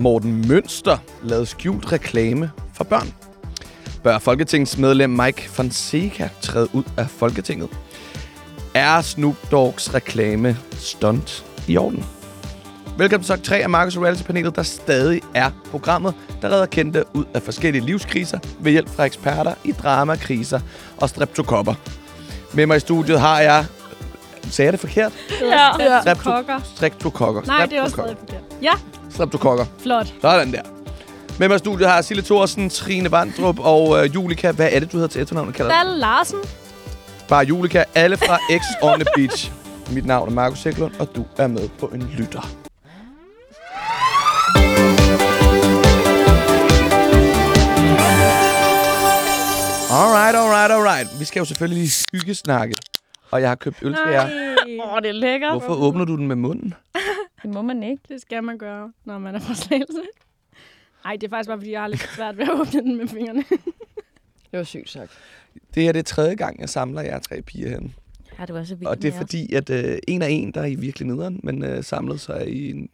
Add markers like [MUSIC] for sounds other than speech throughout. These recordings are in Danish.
Morten Mønster lavet skjult reklame for børn? Bør Folketingsmedlem Mike Fonseca træde ud af Folketinget? Er Snoop Dogs reklame stunt i orden? Velkommen til 3 af Marcus Reality-panelet, der stadig er programmet, der redder kendte ud af forskellige livskriser ved hjælp fra eksperter i dramakriser og streptokopper. Med mig i studiet har jeg... Sagde jeg det forkert? Ja. Ja. Streptokokker. Streptokokker. Nej, det er også stadig forkert. Ja, Streptokokker. flot. Sådan der. Med mig i studiet har jeg Sille Thorsen, Trine Vandrup og øh, Julika. Hvad er det, du hedder til efternavn? Kalder Dalle Larsen. Bare Julika. Alle fra X on the Beach. Mit navn er Markus Sæklund, og du er med på en lytter. Alright, alright, alright. Vi skal jo selvfølgelig lige hyggesnakke. Og jeg har købt øl til jer. Åh, oh, det er lækkert. Hvorfor åbner du den med munden? Det må man ikke. Det skal man gøre, når man er fra Slagelse. Nej, det er faktisk bare, fordi jeg har lidt svært ved at åbne den med fingrene. Det var sygt sagt. Det her det er tredje gang, jeg samler jer tre piger herinde. Ja, det var så vildt Og det er fordi, at øh, en af en, der er I virkelig nederen, men øh, samlet så er I en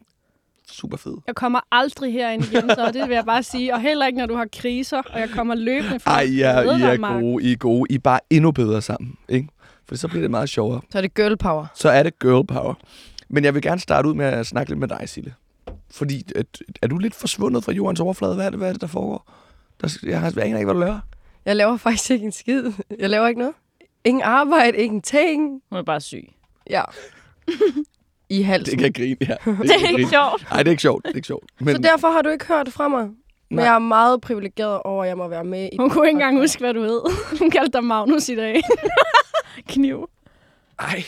super fed. Jeg kommer aldrig herind igen, så det vil jeg bare sige. Og heller ikke, når du har kriser, og jeg kommer løbende fra Ej, ja, I er gode, I er gode. I er bare endnu bedre sammen, ikke? For så bliver det meget sjovere. Så er det girl power. Så er det girl power. Men jeg vil gerne starte ud med at snakke lidt med dig, Sille. Fordi, at, er du lidt forsvundet fra jordens overflade? Hvad er det, hvad er det der foregår? Der, jeg har jeg aner ikke, hvad du laver. Jeg laver faktisk ikke en skid. Jeg laver ikke noget. Ingen arbejde, ingenting. Hun er bare syg. Ja. I halsen. Det kan jeg grine, ja. Det er ikke sjovt. Nej, det er ikke sjovt. Det er ikke sjovt. Men Så derfor har du ikke hørt det fra mig. Men Nej. jeg er meget privilegeret over, at jeg må være med i Hun kunne ikke engang huske, hvad du hed. Hun kaldte dig Magnus i dag. [LAUGHS] [LAUGHS] Kniv. ej,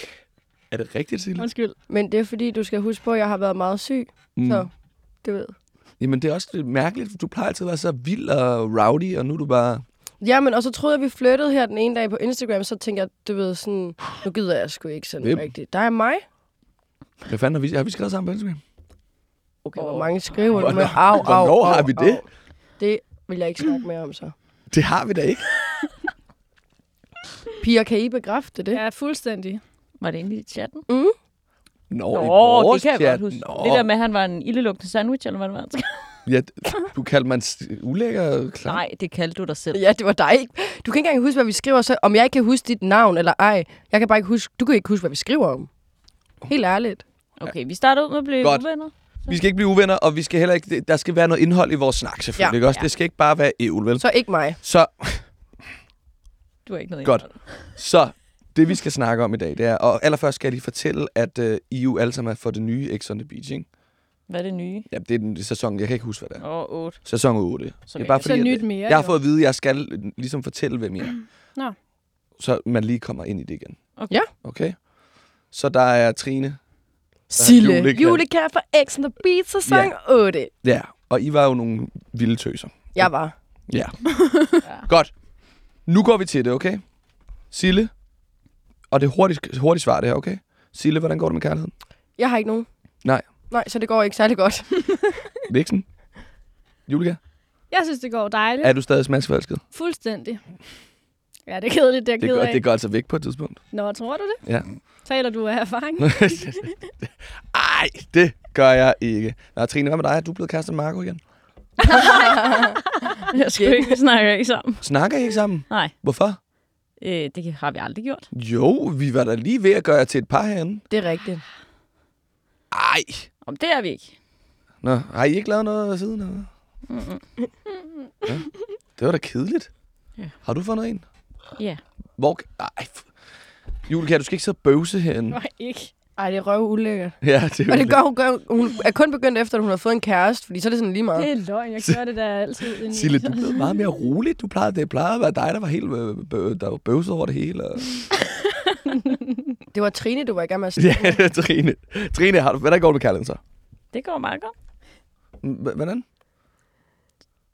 er det rigtigt, Sille? Undskyld. Men det er fordi, du skal huske på, at jeg har været meget syg. Mm. Så, du ved. Jamen, det er også lidt mærkeligt, for du plejer altid at være så vild og rowdy, og nu er du bare... Jamen, og så troede jeg, vi flyttede her den ene dag på Instagram, så tænkte jeg, du ved, sådan, nu gider jeg sgu ikke sådan Hvem? rigtigt. Der er mig. Hvad fanden har vi, har vi skrevet sammen på Instagram? Okay, hvor mange skriver du med? Au, au, hvornår au, har vi det? au. Det vil jeg ikke snakke mere om så. Det har vi da ikke. Piger, kan I bekræfte det? Ja, fuldstændig. Var det inde i chatten? Mm? Nå, Nå, i vores det kan jeg chat. godt huske. Nå. Det der med, at han var en ildelugtende sandwich, eller hvad det var. Ja, du kaldte mig en ulækker klam. Nej, det kaldte du dig selv. Ja, det var dig. ikke? Du kan ikke engang huske, hvad vi skriver, så om jeg ikke kan huske dit navn eller ej. Jeg kan bare ikke huske, du kan ikke huske, hvad vi skriver om. Helt ærligt. Okay, vi starter ud med at blive Godt. uvenner. Vi skal ikke blive uvenner, og vi skal heller ikke, der skal være noget indhold i vores snak, selvfølgelig. Ja. Også? Ja. Det skal ikke bare være ævl, vel? Så ikke mig. Så, Du har ikke noget Godt. indhold. så det vi skal snakke om i dag, det er... Og allerførst skal jeg lige fortælle, at uh, I jo alle sammen er for det nye X on the Beach, ikke? Hvad er det nye? Ja, det er den sæson, jeg kan ikke huske, hvad det er. Åh, oh, 8. Sæson 8. Så det er bare Så fordi, nyt at, mere. jeg har fået at vide, at jeg skal øh, ligesom fortælle, hvem I er. Nå. Så man lige kommer ind i det igen. Okay. Ja. Okay? Så der er Trine. Sille. Julika. Julika fra X on the Beat, sæson Ja. 8. Ja, og I var jo nogle vilde tøser. Jeg var. Ja. [LAUGHS] Ja. Godt. Nu går vi til det, okay? Sille. Og det er hurtigt, hurtigt svar, det her, okay? Sille, hvordan går det med kærligheden? Jeg har ikke nogen. Nej. Nej, så det går ikke særlig godt. [LAUGHS] Vixen? Julika? Jeg synes, det går dejligt. Er du stadig smadsforelsket? Fuldstændig. Ja, det er kedeligt, det er Det går, det går altså væk på et tidspunkt. Nå, tror du det? Ja. Taler du af erfaring? [LAUGHS] Ej, det gør jeg ikke. Nå, Trine, hvad med dig? Er du blevet kæreste med Marco igen? [LAUGHS] Jeg skal ikke snakke ikke sammen. Snakker I ikke sammen? Nej, Hvorfor? øh, det har vi aldrig gjort. Jo, vi var da lige ved at gøre jer til et par herinde. Det er rigtigt. Ej. Om det er vi ikke. Nå, har I ikke lavet noget siden? Eller? Mm-mm. Ja. Det var da kedeligt. Ja. Har du fundet en? Ja. Hvor... Ej, Julika, du skal ikke sidde og bøvse herinde. Nej, ikke. Ej, det er røv ulækkert. Ja, det er Og det gør hun, gør, hun er kun begyndt efter, at hun har fået en kæreste, fordi så er det sådan lige meget. Det er løgn. Jeg gør det der altid. Sille, du blevet meget mere rolig. Du plejede, det plejede at være dig, der var helt øh, der var bøvset over det hele. [LAUGHS] Det var Trine, du var i gang med at [LAUGHS] sige. ja, Trine. Trine, har du, hvordan går det med kærligheden så? Det går meget godt. H- Hvordan?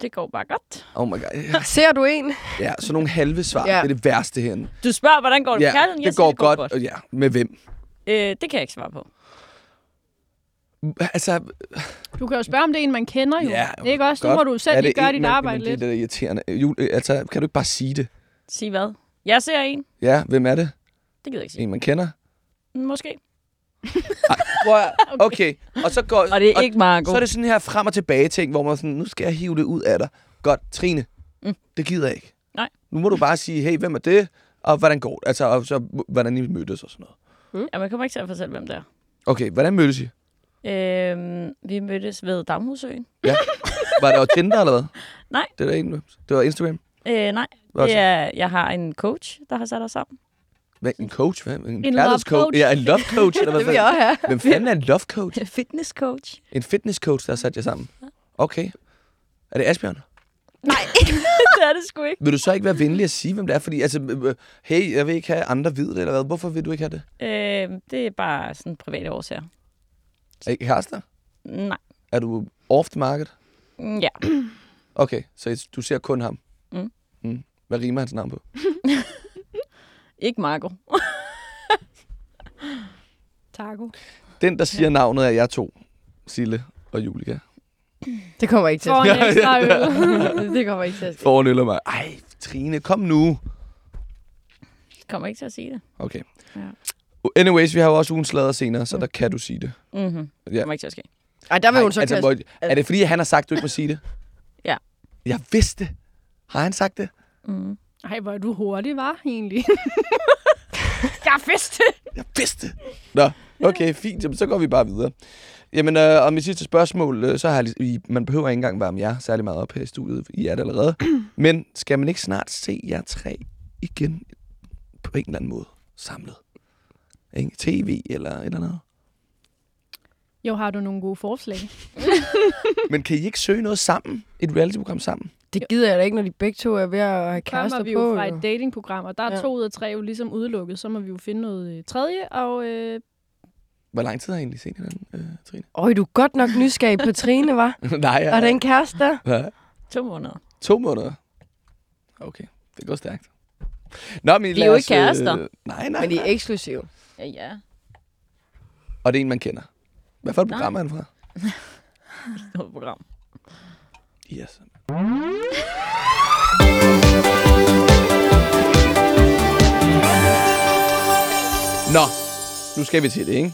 Det går bare godt. Oh my god. Ja, Ser du en? ja så nogle halve svar. Ja. Det er det værste herinde. Du spørger, hvordan går det Ja, med kærligheden? Jeg det siger, går, det går godt. godt. Og Ja, med hvem? Øh, det kan jeg ikke svare på. Altså, Du kan jo spørge, om det er en, man kender jo. Ja, ikke også? Nu godt. må du selv lige det gøre dit arbejde lidt. Det er da irriterende. Jul, øh, altså, kan du ikke bare sige det? Sig hvad? Jeg ser en. Ja, hvem er det? Det gider jeg ikke sige. En, man kender? Måske. Hvor, [LAUGHS] Okay, og så går... Og det er ikke meget Så er det sådan her frem og tilbage ting, hvor man sådan, nu skal jeg hive det ud af dig. Godt, Trine, mm. Mm. det gider jeg ikke. Nej. Nu må du bare sige, hey, hvem er det? Og hvordan går det? Altså, og så, hvordan I mødtes og sådan noget. Ja, man kommer ikke til at fortælle, hvem det er. Okay, hvordan mødtes I? Øhm, vi mødtes ved Damhusøen. Var det over Tinder eller hvad? [LAUGHS] Nej. Det, var ikke, det var Instagram? Øh, nej, Hvad det er, jeg har en coach, der har sat os sammen. Hvad, en coach? Hvad? En, En love coach. Ja, en love coach. eller hvad [LAUGHS] det vil jeg også have. Hvem fanden er en love coach? [LAUGHS] Fitness coach. En fitness coach, der har sat jer sammen? Okay. Er det Asbjørn? Nej, [LAUGHS] det er det sgu ikke. Vil du så ikke være venlig at sige, hvem det er? Fordi, altså, øh, hey, jeg vil ikke have andre vide det, eller hvad? Hvorfor vil du ikke have det? Øh, det er bare sådan private årsager. Er I kærester? Nej. Er du off the market? Mm, Ja. [CLEARS THROAT] Okay, så du ser kun ham? Mm. mm. Hvad rimer hans navn på? [LAUGHS] Ikke Marco. Taco. Den, der siger navnet, er jeg to. Sille og Julika. Det kommer ikke til at en ekstra [LAUGHS] øl. ske. Det kommer ikke til at ske. For en øl og mig. Ej, Trine, kom nu. Jeg kommer ikke til at sige det. Okay. Ja. Anyways, vi har jo også ugen slader senere, så der kan du sige det. Mm-hmm. Det Ja. kommer ikke til at ske. Ej, der vil hun så altså, hvor, er det fordi, han har sagt, du ikke må sige det? [LAUGHS] Ja. Jeg vidste det. Har han sagt det? Mm. Ej, hvor er du hurtig, var egentlig. [LAUGHS] jeg vidste det. Jeg vidste det. Nå, okay, fint. Jamen, så går vi bare videre. Jamen, øh, og mit sidste spørgsmål, øh, så har jeg, I, man behøver ikke engang varme jer særlig meget op her i studiet. I er det allerede. [CLEARS THROAT] Men skal man ikke snart se jer tre igen på en eller anden måde samlet? Ikke? TV eller et eller andet? Jo, har du nogle gode forslag? [LAUGHS] Men kan I ikke søge noget sammen? Et reality-program sammen? Det gider jeg da ikke, når de begge to er ved at have Kommer kærester vi på. jo fra jo. et datingprogram, og der er Ja. to ud af tre jo ligesom udelukket. Så må vi jo finde noget øh, tredje, og øh, Hvor lang tid har I egentlig set hinanden, øh, Trine? Øj, du er godt nok nysgerrig på Trine, var? [LAUGHS] Nej, ja. Og der er en kæreste der? Ja. To måneder. To måneder? Okay, det går stærkt. Nå, men Vi er jo ikke kærester. Øh, nej, nej, Men de er nej. eksklusive. Ja, ja. Og det er en, man kender. Hvad for et Nej. program er han fra? [LAUGHS] Noget program. Yes. Nå, nu skal vi til det, ikke?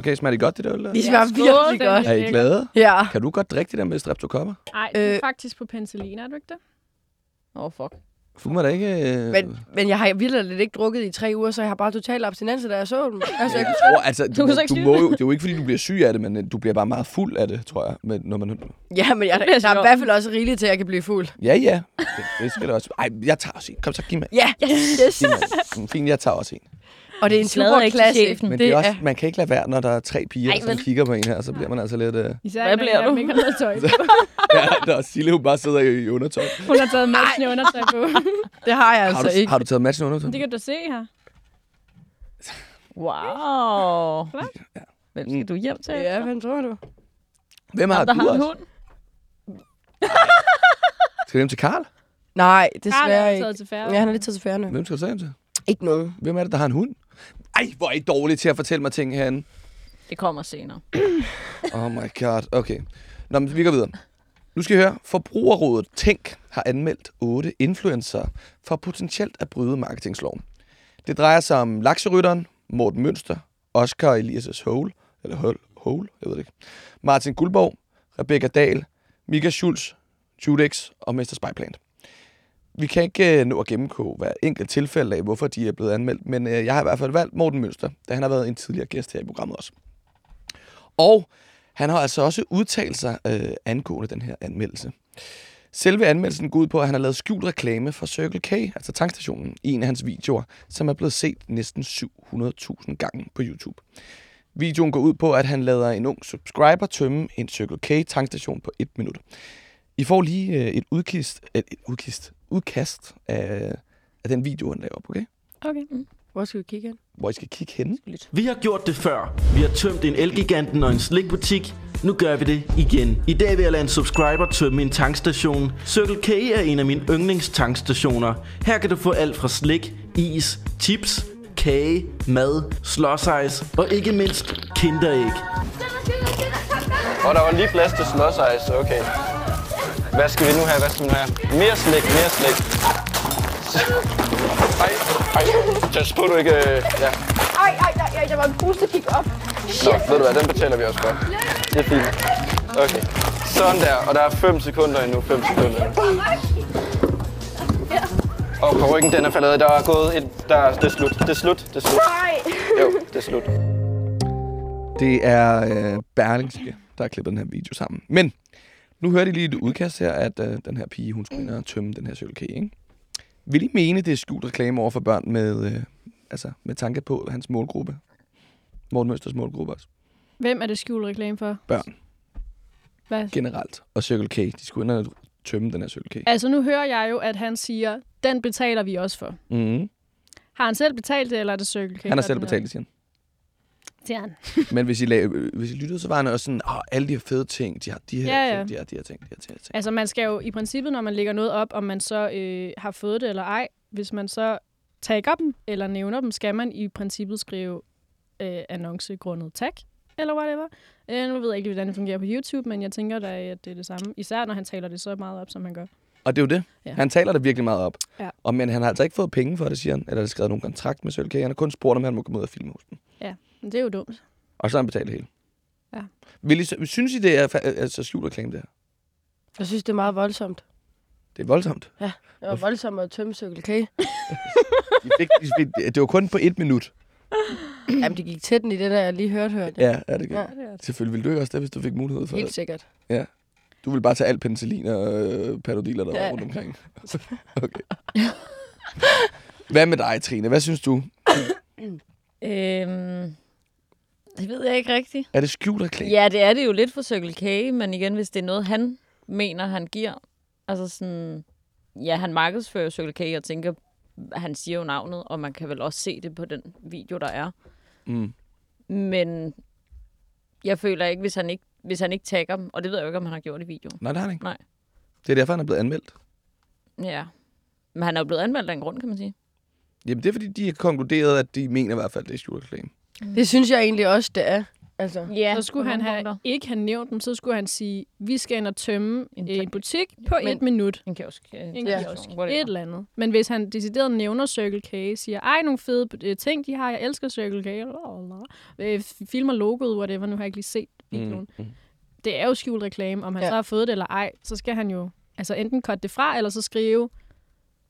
Okay, smager det godt, det der? Eller? De smager skål, virkelig godt. Er I glade? Ja. Kan du godt drikke det der med streptokopper? ej, det er Øh. faktisk på penicillin, er du ikke det? Åh, oh, fuck. Får man da ikke... Øh... Men, men jeg har virkelig lidt ikke drukket i tre uger, så jeg har bare total abstinenser, da jeg så dem. Altså, jeg, Jeg tror, altså, du, Du du må jo, det er jo ikke, fordi du bliver syg af det, men øh, du bliver bare meget fuld af det, tror jeg. Men, når man... ja, men jeg, Det bliver der er i hvert fald også rigeligt til, at jeg kan blive fuld. Ja, ja. Det, det skal det også. Ej, jeg tager også en. Kom så, giv mig. Ja, yes. Giv mig. Fint, jeg tager også en. Og det er en super klasse. Men det, det er også, man kan ikke lade være, når der er tre piger, Ej, som kigger på en her, så bliver man altså lidt... Øh... Især Hvad bliver jeg du? ikke har noget tøj på. [LAUGHS] ja, der er Sille, hun bare sidder i, i undertøj. Hun har taget matchende undertøj på. [LAUGHS] Det har jeg Har altså du, ikke. har du taget matchen undertøj? det kan du se her. Wow. Hvad? Hvem skal du hjem til? Ja, hvad tror du? Hvem har der du har en også? hund. [LAUGHS] Skal du hjem til Karl? Nej, Karl desværre er ikke. taget til færre. Ja, han er lidt taget til færne. Hvem skal du så hjem til? Ikke nogen. Hvem er det, der har en hund? Ej, hvor er I dårlige til at fortælle mig ting herinde. Det kommer senere. [CLEARS THROAT] Oh my god, okay. Nå, men vi går videre. Nu skal I høre. Forbrugerrådet Tænk har anmeldt otte influencer for potentielt at bryde marketingsloven. Det drejer sig om lakserytteren, Morten Mønster, Oscar Elias Hole, eller Hole, Hole, jeg ved det ikke, Martin Guldborg, Rebecca Dahl, Mika Schulz, Judex og Mr. Spyplant. Vi kan ikke øh, nå at gennemgå hver enkelt tilfælde af, hvorfor de er blevet anmeldt, men øh, jeg har i hvert fald valgt Morten Mønster, da han har været en tidligere gæst her i programmet også. Og han har altså også udtalt sig øh, angående den her anmeldelse. Selve anmeldelsen går ud på, at han har lavet skjult reklame for Circle K, altså tankstationen, i en af hans videoer, som er blevet set næsten 700.000 gange på YouTube. Videoen går ud på, at han lader en ung subscriber tømme en Circle K tankstation på et minut. I får lige øh, et udkist, et, et udkast af, af den video, han laver op, okay? Okay. Hvor skal vi kigge hen? Hvor I skal kigge hen. Vi har gjort det før. Vi har tømt en Elgiganten og en slikbutik. Nu gør vi det igen. I dag vil jeg lade en subscriber tømme en tankstation. Circle K er en af mine yndlingstankstationer. Her kan du få alt fra slik, is, chips, kage, mad, slåsejs og ikke mindst kinderæg. Og der var lige plads til småsejs, okay. Hvad skal vi nu have? Hvad skal vi nu have? Mere slik, mere slik. Ej, ej, pas på du ikke... øh, Ja. ej, ej, ej, ej, der var en puste, der gik op. Nå, ved du hvad, den betaler vi også godt. Det er fint. Okay. Sådan der, og der er 5 sekunder endnu. 5 sekunder. Og på ryggen, den er faldet. af. Der er gået et... Der, det er slut. Det er slut. Det er slut. Jo, det er slut. Det er øh, Berlingske, der har klippet den her video sammen. Men nu hørte I lige et udkast her, at øh, den her pige, hun skulle ind og tømme den her cykelkage, ikke? Vil I mene, det er skjult reklame over for børn med, øh, altså, med tanke på hans målgruppe? Morten Møsters målgruppe også. Hvem er det skjult reklame for? Børn Hvad? generelt. Og Circle K, de skulle ind og tømme den her Circle K. Altså, nu hører jeg jo, at han siger, den betaler vi også for. Mm-hmm. Har han selv betalt det, eller er det Circle K? Han har selv betalt det, siger han. Siger han. [LAUGHS] Men hvis I, øh, hvis I lyttede, så var han også sådan, åh, alle de her fede ting, de har de her Ja, ja. ting, de har de her ting, de her ting. De her ting. Altså, man skal jo i princippet, når man lægger noget op, om man så øh, har fået det eller ej, hvis man så tagger dem eller nævner dem, skal man i princippet skrive øh, annonce grundet tag, eller whatever. Øh, nu ved jeg ikke, hvordan det fungerer på YouTube, men jeg tænker da, at det er det samme. Især når han taler det så meget op, som han gør. Og det er jo det. Ja. Ja. Han taler det virkelig meget op. Ja. Og, men han har altså ikke fået penge for det, siger han. Eller skrevet nogen kontrakt med K. Han har kun spurgt, om han må komme ud og filme hos dem. Men det er jo dumt. Og så har han betalt det hele. Ja. Vil I, synes I, det er altså skjult reklame, det her? Jeg synes, det er meget voldsomt. Det er voldsomt. Det var voldsomt at tømme Circle K. [LAUGHS] De fik, de fik, det var kun på et minut. Jamen, det gik tæt i det der, jeg lige hørte hørt. Ja, ja det gør. Ja. Ja. Selvfølgelig ville du ikke også det, hvis du fik mulighed for Helt det. sikkert. Du ville bare tage alt penicillin og øh, panodiler, der Ja. rundt omkring. [LAUGHS] okay. Hvad med dig, Trine? Hvad synes du? Øhm, det ved jeg ikke rigtigt. Er det skjult reklame? Ja, det er det jo lidt for Circle K, men igen, hvis det er noget, han mener, han giver. Altså sådan, ja, han markedsfører Circle K og tænker, han siger jo navnet, og man kan vel også se det på den video, der er. Mm. Men jeg føler ikke, hvis han ikke, hvis han ikke tagger dem, og det ved jeg jo ikke, om han har gjort i videoen. Nej, det har han ikke. Nej. Det er derfor, han er blevet anmeldt. Ja. Men han er jo blevet anmeldt af en grund, kan man sige. Jamen, det er fordi, de har konkluderet, at de mener i hvert fald, det er skjult reklame. Det synes jeg egentlig også, det er. Altså, Ja, så skulle han have, ikke have nævnt dem, så skulle han sige, vi skal ind og tømme En en, en butik på Men- et minut. En kiosk. En Ja. kiosk. whatever. Et eller andet. Men hvis han decideret nævner Circle K, siger, ej, nogle fede øh, ting, de har, jeg elsker Circle K, øh, filmer logoet, whatever, nu har jeg ikke lige set videoen. Mm. Mm. Det er jo skjult reklame, om han Ja. ja. så har fået det eller ej, så skal han jo altså enten cutte det fra, eller så skrive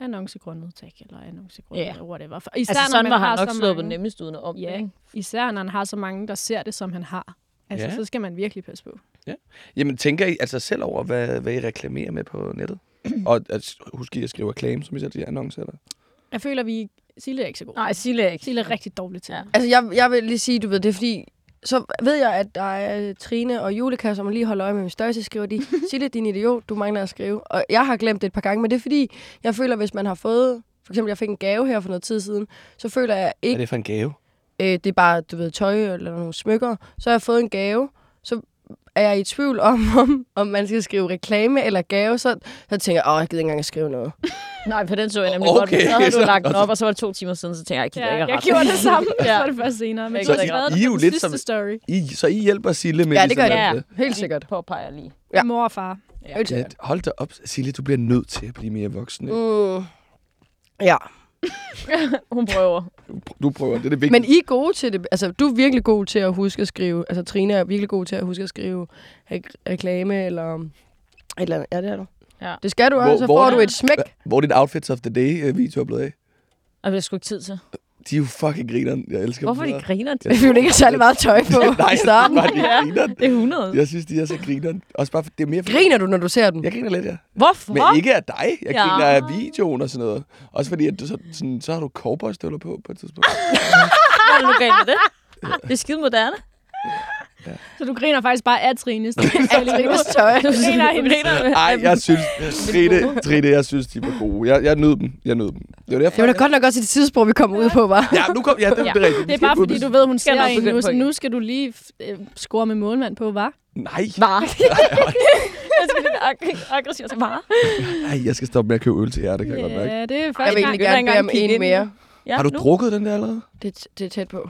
annoncegrundet tag, eller annoncegrundet, Ja. eller whatever. For især, Altså når sådan man var har han nok så sluppet mange, nemmest uden om Ja. ikke? Især når han har så mange, der ser det, som han har. Altså, Ja. så skal man virkelig passe på. Jamen, tænker I altså selv over, hvad, hvad I reklamerer med på nettet? [CLEARS THROAT] og at, husk I at skrive reklame, som I selv siger, annoncer? Eller? Jeg føler, vi... Sille er ikke så god. Nej, Sille er ikke. Sille er rigtig dårlig til Ja. altså jeg, jeg vil lige sige, du ved, det er fordi, så ved jeg, at der er Trine og Julika, som lige holder øje med min størrelse, skriver de, [LAUGHS] Sille, din idiot, du mangler at skrive. Og jeg har glemt det et par gange, men det er fordi, jeg føler, hvis man har fået, for eksempel, jeg fik en gave her for noget tid siden, så føler jeg Hvad er ikke, det for en gave? øh, det er bare, du ved, tøj eller nogle smykker, så har jeg fået en gave, så er jeg i tvivl om, [LAUGHS] om, om man skal skrive reklame eller gave, så, så tænker jeg, åh, jeg gider ikke engang at skrive noget. [LAUGHS] Nej, på den så jeg nemlig Okay, godt. Så havde du [LAUGHS] så- lagt den op, og så var det to timer siden, så tænkte jeg, jeg gider Ja, ikke jeg gjorde det samme, [LAUGHS] ja. Ja. så var det først senere. Men så gider I I er på jo lidt som- story. I, så I hjælper Sille med Ja, ligesom det gør at- jeg. Helt sikkert. Påpeger lige. Ja. Mor og far. Ja, sikkert. hold da op, Sille, du bliver nødt til at blive mere voksen. Mm. Ja, [LAUGHS] Hun prøver. Du, prøver, det er det vigtige. men I er gode til det. Altså, du er virkelig god til at huske at skrive. Altså, Trine er virkelig god til at huske at skrive re- reklame eller et eller andet. Ja, det er du. Ja. Det skal du Hvor- også, så hvor får er du det? et smæk. Hvor er dit outfits of the day øh, video er blevet af? Og det er sgu ikke tid til. De er jo fucking grineren. Jeg elsker Hvorfor dem. de griner de? Jeg føler ikke har særlig meget tøj på [LAUGHS] Nej, i starten. bare de er grineren. Det er 100. Jeg synes, de er så grineren. Også bare, for, det er mere for, Griner du, når du ser den? Jeg griner lidt, ja. Hvorfor? Men ikke af dig. Jeg Ja. griner af videoen og sådan noget. Også fordi, at du, så, sådan, så har du cowboystøvler på på et tidspunkt. Hvad er nu galt med det? Det er skide moderne. Så du griner faktisk bare af [LAUGHS] Trines. Af Trines tøj. Du griner hende. Ej, jeg synes, [LAUGHS] Trine, Trine, jeg synes, de var gode. Jeg, jeg nød dem. Jeg nød dem. Det var derfor. Det var da godt nok også et tidspunkt, vi kom ud på, var. Ja, nu kom, ja, det, ja. det er rigtigt. Det er bare fordi, du ved, hun Skal ser en nu, på så nu skal du lige øh, score med målmand på, var? Nej, Var. [LAUGHS] Jeg skal lidt ag- aggressivt til var. nej, jeg skal stoppe med at købe øl til jer, det kan jeg godt mærke. Ja, det er Jeg faktisk vil gang. egentlig gerne bede om en mere. Ja, Har du nu. drukket den der allerede? Det, det er tæt på.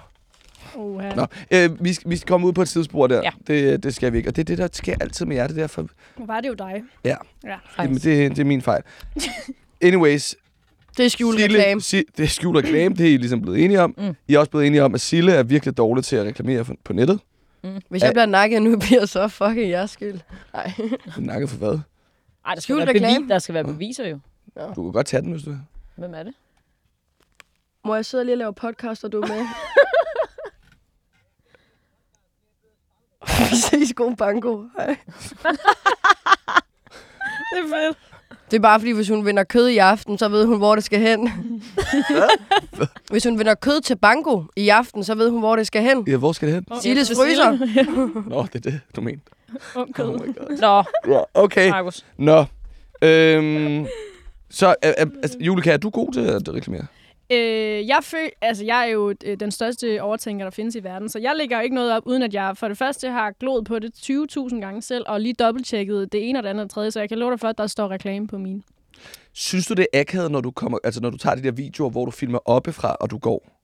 Uha. Nå, øh, vi, skal, vi skal komme ud på et tidsspor der. Ja. Det, det skal vi ikke. Og det er det, der sker altid med jer. Det er derfor, Nu var det jo dig. Ja. ja. Jamen, det, det er min fejl. Anyways, Det er skjult Sille, reklame. Si, det er skjult reklame, det er I ligesom blevet enige om. Mm. I er også blevet enige om, at Sille er virkelig dårlig til at reklamere på nettet. Hvis jeg bliver nakket nu, bliver så fucking jeres skyld. Nej. [LAUGHS] Nakket for hvad? Ej, der skal, Skjult være reklame. der skal være beviser jo. Du kan godt tage den, hvis du vil. Hvem er det? Må jeg sidde lige og lave podcast, og du er med? [LAUGHS] Vi ses, god banko. Hej. [LAUGHS] Det er fedt. Det er bare fordi, hvis hun vinder kød i aften, så ved hun, hvor det skal hen. hvis hun vinder kød til banko i aften, så ved hun, hvor det skal hen. Ja, hvor skal det hen? Oh, Silles fryser. [LAUGHS] Nå, det er det, du mente. Ung kød. Oh. Nå, Ja, okay. Markus. Nå. Øhm, så, er, er, altså, Julika, er du god til at reklamere? Øh, jeg, føl, altså, jeg er jo øh, den største overtænker, der findes i verden, så jeg lægger jo ikke noget op, uden at jeg for det første har gloet på det 20.000 gange selv, og lige dobbelttjekket det ene og det andet og det tredje, så jeg kan love dig for, at der står reklame på min. Synes du, det er akavet, når du, kommer, altså, når du tager de der videoer, hvor du filmer oppefra, og du går?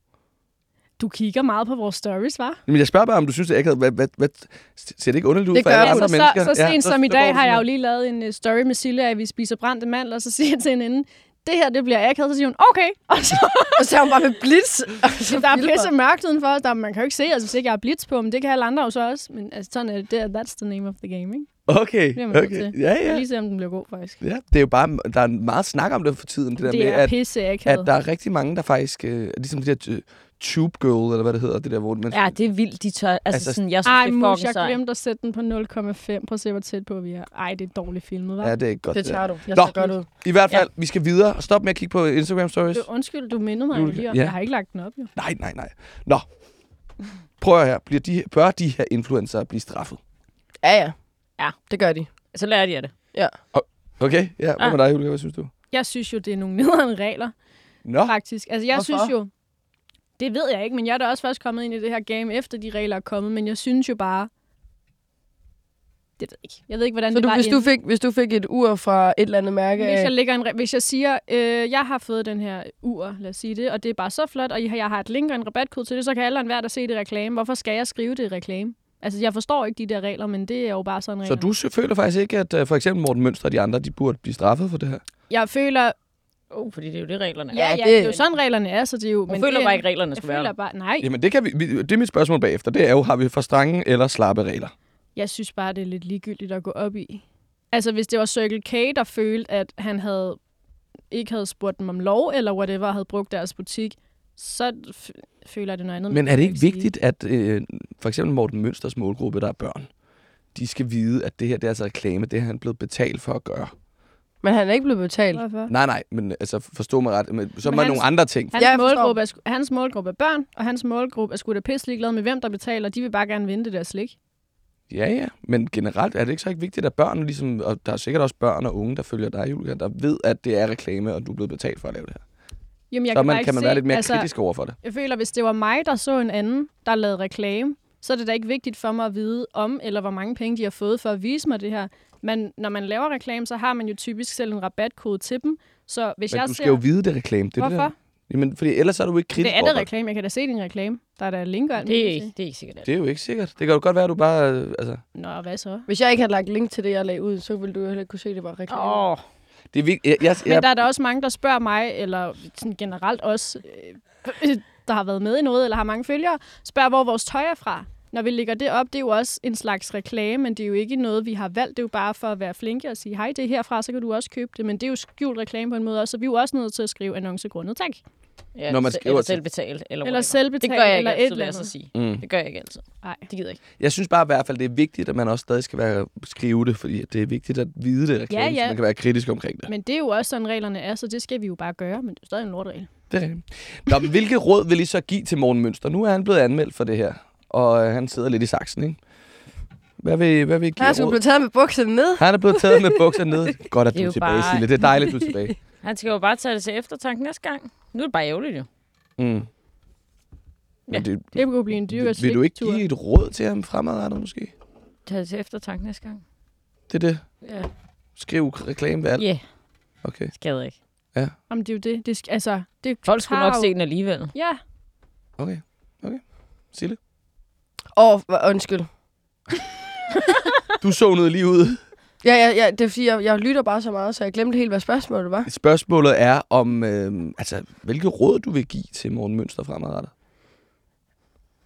Du kigger meget på vores stories, var? Men jeg spørger bare, om du synes, det er akavet. Hvad, hvad, hvad, ser det ikke underligt ud Det for alle andre Altså, så, mennesker? så sent som i så går dag har jeg jo lige lavet en uh, story med Sille, at vi spiser brændte mandler, og så siger jeg til hende inden, det her, det bliver akavet. Så siger hun, okay. [LAUGHS] Og så Og så er hun bare med blitz. og [LAUGHS] så der er pisse mørkt udenfor, der, man kan jo ikke se, altså hvis ikke jeg har blitz på, men det kan alle andre jo så også. Men altså, sådan er det, that's the name of the game, ikke? Okay, okay. Ja, Jeg ja. vil lige se, om den bliver god, faktisk. ja. Det er jo bare, der er meget snak om det for tiden, det der Det med, er at, pisse at der er rigtig mange, der faktisk, øh, ligesom det der øh, tube girl, eller hvad det hedder, det der, hvor man... Ja, det er vildt, de tør. Altså, Altså, sådan, jeg synes, Ej, det er mus, jeg glemte at sætte den på 0,5. Prøv at se, hvor tæt på vi er. Ej, det er dårligt filmet, hva'? ja, det er ikke godt. Det tager du. Jeg Nå. ser godt ud. I hvert fald, vi skal videre. Stop med at kigge på Instagram stories. Du, undskyld, du mindede mig jo lige om. ja. Jeg har ikke lagt den op, jo. Nej, nej, nej. Nå. Prøv her. Bliver de, bør de her influencer blive straffet? Ja, ja. Ja. Det gør de. Så lærer de af det. Okay, ja. Hvad med dig, Julia? Hvad synes du? Jeg synes jo, det er nogle nederen regler, Nå, faktisk. Altså, jeg Hvorfor? synes jo... Det ved jeg ikke, men jeg er da også først kommet ind i det her game, efter de regler er kommet. Men jeg synes jo bare... Det ved jeg ikke. Jeg ved ikke, hvordan Så det du, var hvis, du fik, hvis du fik et ur fra et eller andet mærke Hvis jeg, lægger en, hvis jeg siger, øh, jeg har fået den her ur, lad os sige det, og det er bare så flot, og jeg har et link og en rabatkode til det, så kan alle enhver, der se det i reklame. Hvorfor skal jeg skrive det i reklame? Altså, jeg forstår ikke de der regler, men det er jo bare sådan så regler. du sø- føler faktisk ikke, at uh, for eksempel Morten Mønster og de andre, de burde blive straffet for det her? Jeg føler... Oh, fordi det er jo det, reglerne er. Ja, Ja, det- det, er jo sådan, reglerne er, så det er jo... Men føler det, bare ikke, reglerne skal være føler bare... Nej, Jamen, det, kan vi, det er mit spørgsmål bagefter. Det er jo, har vi for strenge eller slappe regler? jeg synes bare, det er lidt ligegyldigt at gå op i. Altså, hvis det var Circle K, der følte, at han havde ikke havde spurgt dem om lov, eller whatever, havde brugt deres butik, så føler jeg det er noget andet. Men er det ikke vigtigt, at øh, for eksempel Morten Mønsters målgruppe, der er børn, de skal vide, at det her det er altså reklame, det er han blevet betalt for at gøre? Men han er ikke blevet betalt. Hvorfor? Nej, nej, men altså forstå mig ret. Men, så er Men der hans- nogle andre ting. Hans, Ja, målgruppe er, hans målgruppe er børn, og hans målgruppe er sgu da pisselig glad med, hvem der betaler. De vil bare gerne vinde det der slik. Ja, ja. Men generelt er det ikke så ikke vigtigt, at børn, ligesom, og der er sikkert også børn og unge, der følger dig, Julia, der ved, at det er reklame, og du er blevet betalt for at lave det her. Jamen, jeg så kan, man, kan man se, være lidt mere altså, kritisk over for det. Jeg føler, hvis det var mig, der så en anden, der lavede reklame, så er det da ikke vigtigt for mig at vide om, eller hvor mange penge de har fået for at vise mig det her. Men når man laver reklame, så har man jo typisk selv en rabatkode til dem. Så hvis Men jeg du ser... skal jo vide, det er reklame. Det Hvorfor? Det der. Jamen, fordi ellers er du ikke kritisk det er det reklame. Jeg kan da se din reklame. Der er der link og alt Det er, ikke, det er ikke sikkert. Det er jo ikke sikkert. Det kan jo godt være, at du bare... øh, Altså, Nå, hvad så? Hvis jeg ikke havde lagt link til det, jeg lagde ud, så ville du jo heller ikke kunne se, at det var reklame. Åh, oh, det er vigtigt. Jeg, jeg, Men jeg, der er der også mange, der spørger mig, eller sådan generelt også, øh, der har været med i noget, eller har mange følgere, spørger, hvor vores tøj er fra. Når vi lægger det op, det er jo også en slags reklame, men det er jo ikke noget, vi har valgt. Det er jo bare for at være flinke og sige, hej, det er herfra, så kan du også købe det. Men det er jo skjult reklame på en måde også, så vi er jo også nødt til at skrive annoncegrundet. Tak. ja, Når man skriver eller selvbetalt. Eller, Eller selvbetalt, Det gør jeg eller ikke et altid, vil eller jeg så andet. sige. mm. Det gør jeg ikke altid. Nej. Det gider jeg ikke. jeg synes bare i hvert fald, det er vigtigt, at man også stadig skal være, skrive det, fordi det er vigtigt at vide det reklame, Ja, ja. så man kan være kritisk omkring det. Men det er jo også sådan, reglerne er, så det skal vi jo bare gøre, men det er stadig en lortregel. Det er rigtigt. Nå, men hvilke råd vil I så give til Morten Mønster? Nu er han blevet anmeldt for det her, og øh, han sidder lidt i saksen, ikke? Hvad vil, hvad vil I give Han skulle råd? blive taget med bukserne ned. Han er blevet taget med bukserne ned. [LAUGHS] Godt, at Det du er jo tilbage, bare- Sille. Det er dejligt, du er tilbage. [LAUGHS] Han skal jo bare tage det til eftertanke næste gang. Nu er det bare ærgerligt jo. Mm. Ja. Men det, Det kunne blive en dyr vil, vil du ikke sliktur. give et råd til ham fremadrettet, måske? Tag det til eftertanke næste gang. Det er det. Ja. Skriv reklame ved alt. Ja, yeah, Okay. skader ikke. Jamen, det er jo det. det sk- altså, det Folk skulle tager nok jo- se den alligevel. Ja, Okay. Okay. Sille? Åh, oh, undskyld. [LAUGHS] Du zonede lige ud. Ja, ja, ja, det er fordi, jeg, jeg lytter bare så meget, så jeg glemte helt, hvad spørgsmålet var. Spørgsmålet er om, øh, altså, hvilke råd du vil give til Morten Mønster fremadrettet?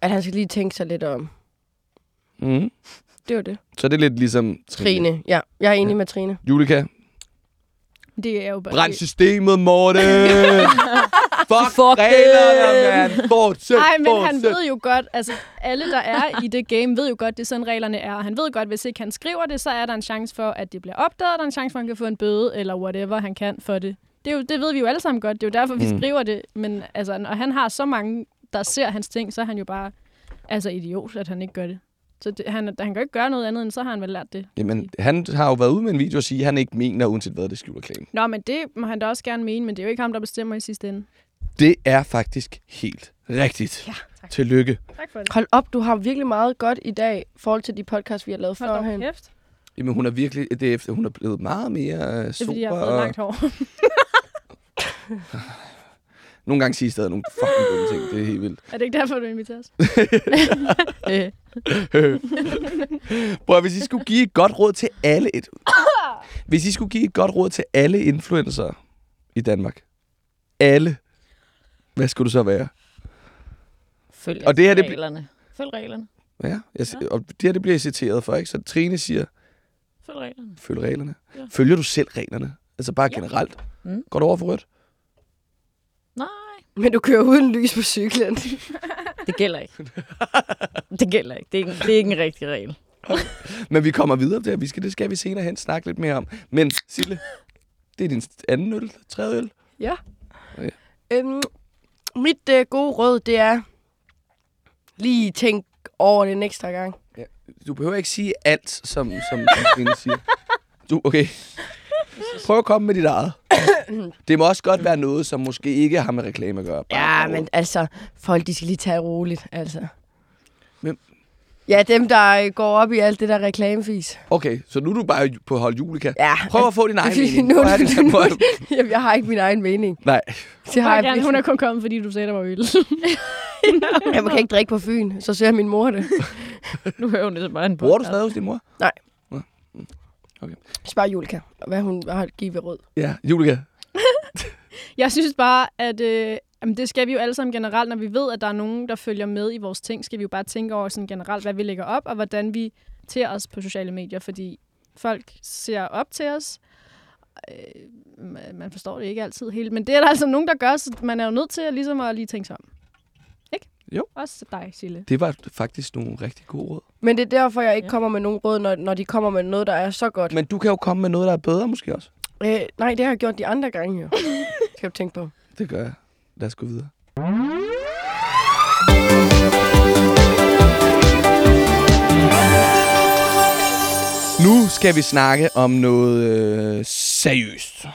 At han skal lige tænke sig lidt om. Mm. Det var det. Så det er lidt ligesom Trine. Trine. Ja, jeg er enig Ja. ja. med Trine. Julika, Det er jo bare... brænd systemet, Morten! [LAUGHS] Fuck, Fuck reglerne, mand! Fortsæt, Nej, men han fortsæt. ved jo godt, altså alle, der er i det game, ved jo godt, det er sådan reglerne er. Han ved godt, hvis ikke han skriver det, så er der en chance for, at det bliver opdaget, og der er en chance for, at han kan få en bøde, eller whatever han kan for det. Det, er jo, det ved vi jo alle sammen godt, det er jo derfor, vi Mm. skriver det. Men altså, når han har så mange, der ser hans ting, så er han jo bare altså idiot, at han ikke gør det. Så det, han, han kan jo ikke gøre noget andet, end så har han vel lært det. Jamen, han har jo været ude med en video og sige, at han ikke mener, uanset hvad det skjuler klagen. Nå, men det må han da også gerne mene, men det er jo ikke ham, der bestemmer i sidste ende. Det er faktisk helt rigtigt. Ja, tak. Tillykke. Tak for det. Hold op, du har virkelig meget godt i dag, i forhold til de podcasts, vi har lavet Hold førhen. kæft. Jamen, hun er virkelig, det er efter, hun er blevet meget mere uh, Det er, super. fordi jeg har fået og- langt hår. [LAUGHS] Nogle gange siger I stadig nogle fucking dumme ting. Det er helt vildt. er det ikke derfor, du inviterer os? [LAUGHS] Prøv hvis I skulle give et godt råd til alle... Et, [LAUGHS] hvis I skulle give et godt råd til alle influencer i Danmark. Alle. Hvad skulle det så være? Følg Og det her, det reglerne. Følg reglerne. Ja, jeg, ja. og det her det bliver jeg citeret for, ikke? Så Trine siger, Følg reglerne. følg reglerne. Ja. Følger du selv reglerne? Altså bare Ja. generelt. Mm. Går du over for rødt? Nej, Men du kører uden lys på cyklen. [LAUGHS] det gælder ikke. det gælder ikke. Det er ikke, det er ikke en rigtig regel. [LAUGHS] Men vi kommer videre til, vi skal, det skal vi senere hen snakke lidt mere om. Men Sille, det er din anden øl, tredje øl. øhm, mit øh, gode råd, det er lige tænk over det en ekstra gang. Du behøver ikke sige alt, som, som, som Trine siger. Du, okay. Prøv at komme med dit eget. [COUGHS] Det må også godt være noget, som måske ikke har med reklame at gøre. Bare Ja, men altså, folk de skal lige tage det roligt, altså. Hvem? Ja, dem, der øh, går op i alt det der reklamefis. Okay, så nu er du bare på hold Julika. Ja, Prøv at få din egen [LAUGHS] mening. nu- prøv at- [LAUGHS] Jamen, jeg har ikke min egen mening. Nej, Det har jeg, gerne. Hun er kun kommet, fordi du sagde, der var øl. [LAUGHS] jeg kan ikke drikke på Fyn, så ser min mor det. Nu hører hun det bare en bor du stadig hos din mor? Spørg Julika, hvad hun har givet ved råd. Ja, Julika. Jeg synes bare, at øh, jamen, det skal vi jo alle sammen generelt, når vi ved, at der er nogen, der følger med i vores ting, skal vi jo bare tænke over sådan generelt, hvad vi lægger op, og hvordan vi ter os på sociale medier, fordi folk ser op til os. Øh, man- man forstår det ikke altid helt, men det er der altså nogen, der gør, så man er jo nødt til at, ligesom at lige tænke sig om. Ikke? Jo. Også dig, Sille. Det var faktisk nogle rigtig gode råd. Men det er derfor, jeg ikke Ja. kommer med nogen råd, når, når de kommer med noget, der er så godt. Men du kan jo komme med noget, der er bedre måske også. Øh, nej, det har jeg gjort de andre gange jo. [LAUGHS] Skal du tænke på. Det gør jeg. Lad os gå videre. Nu skal vi snakke om noget øh, seriøst.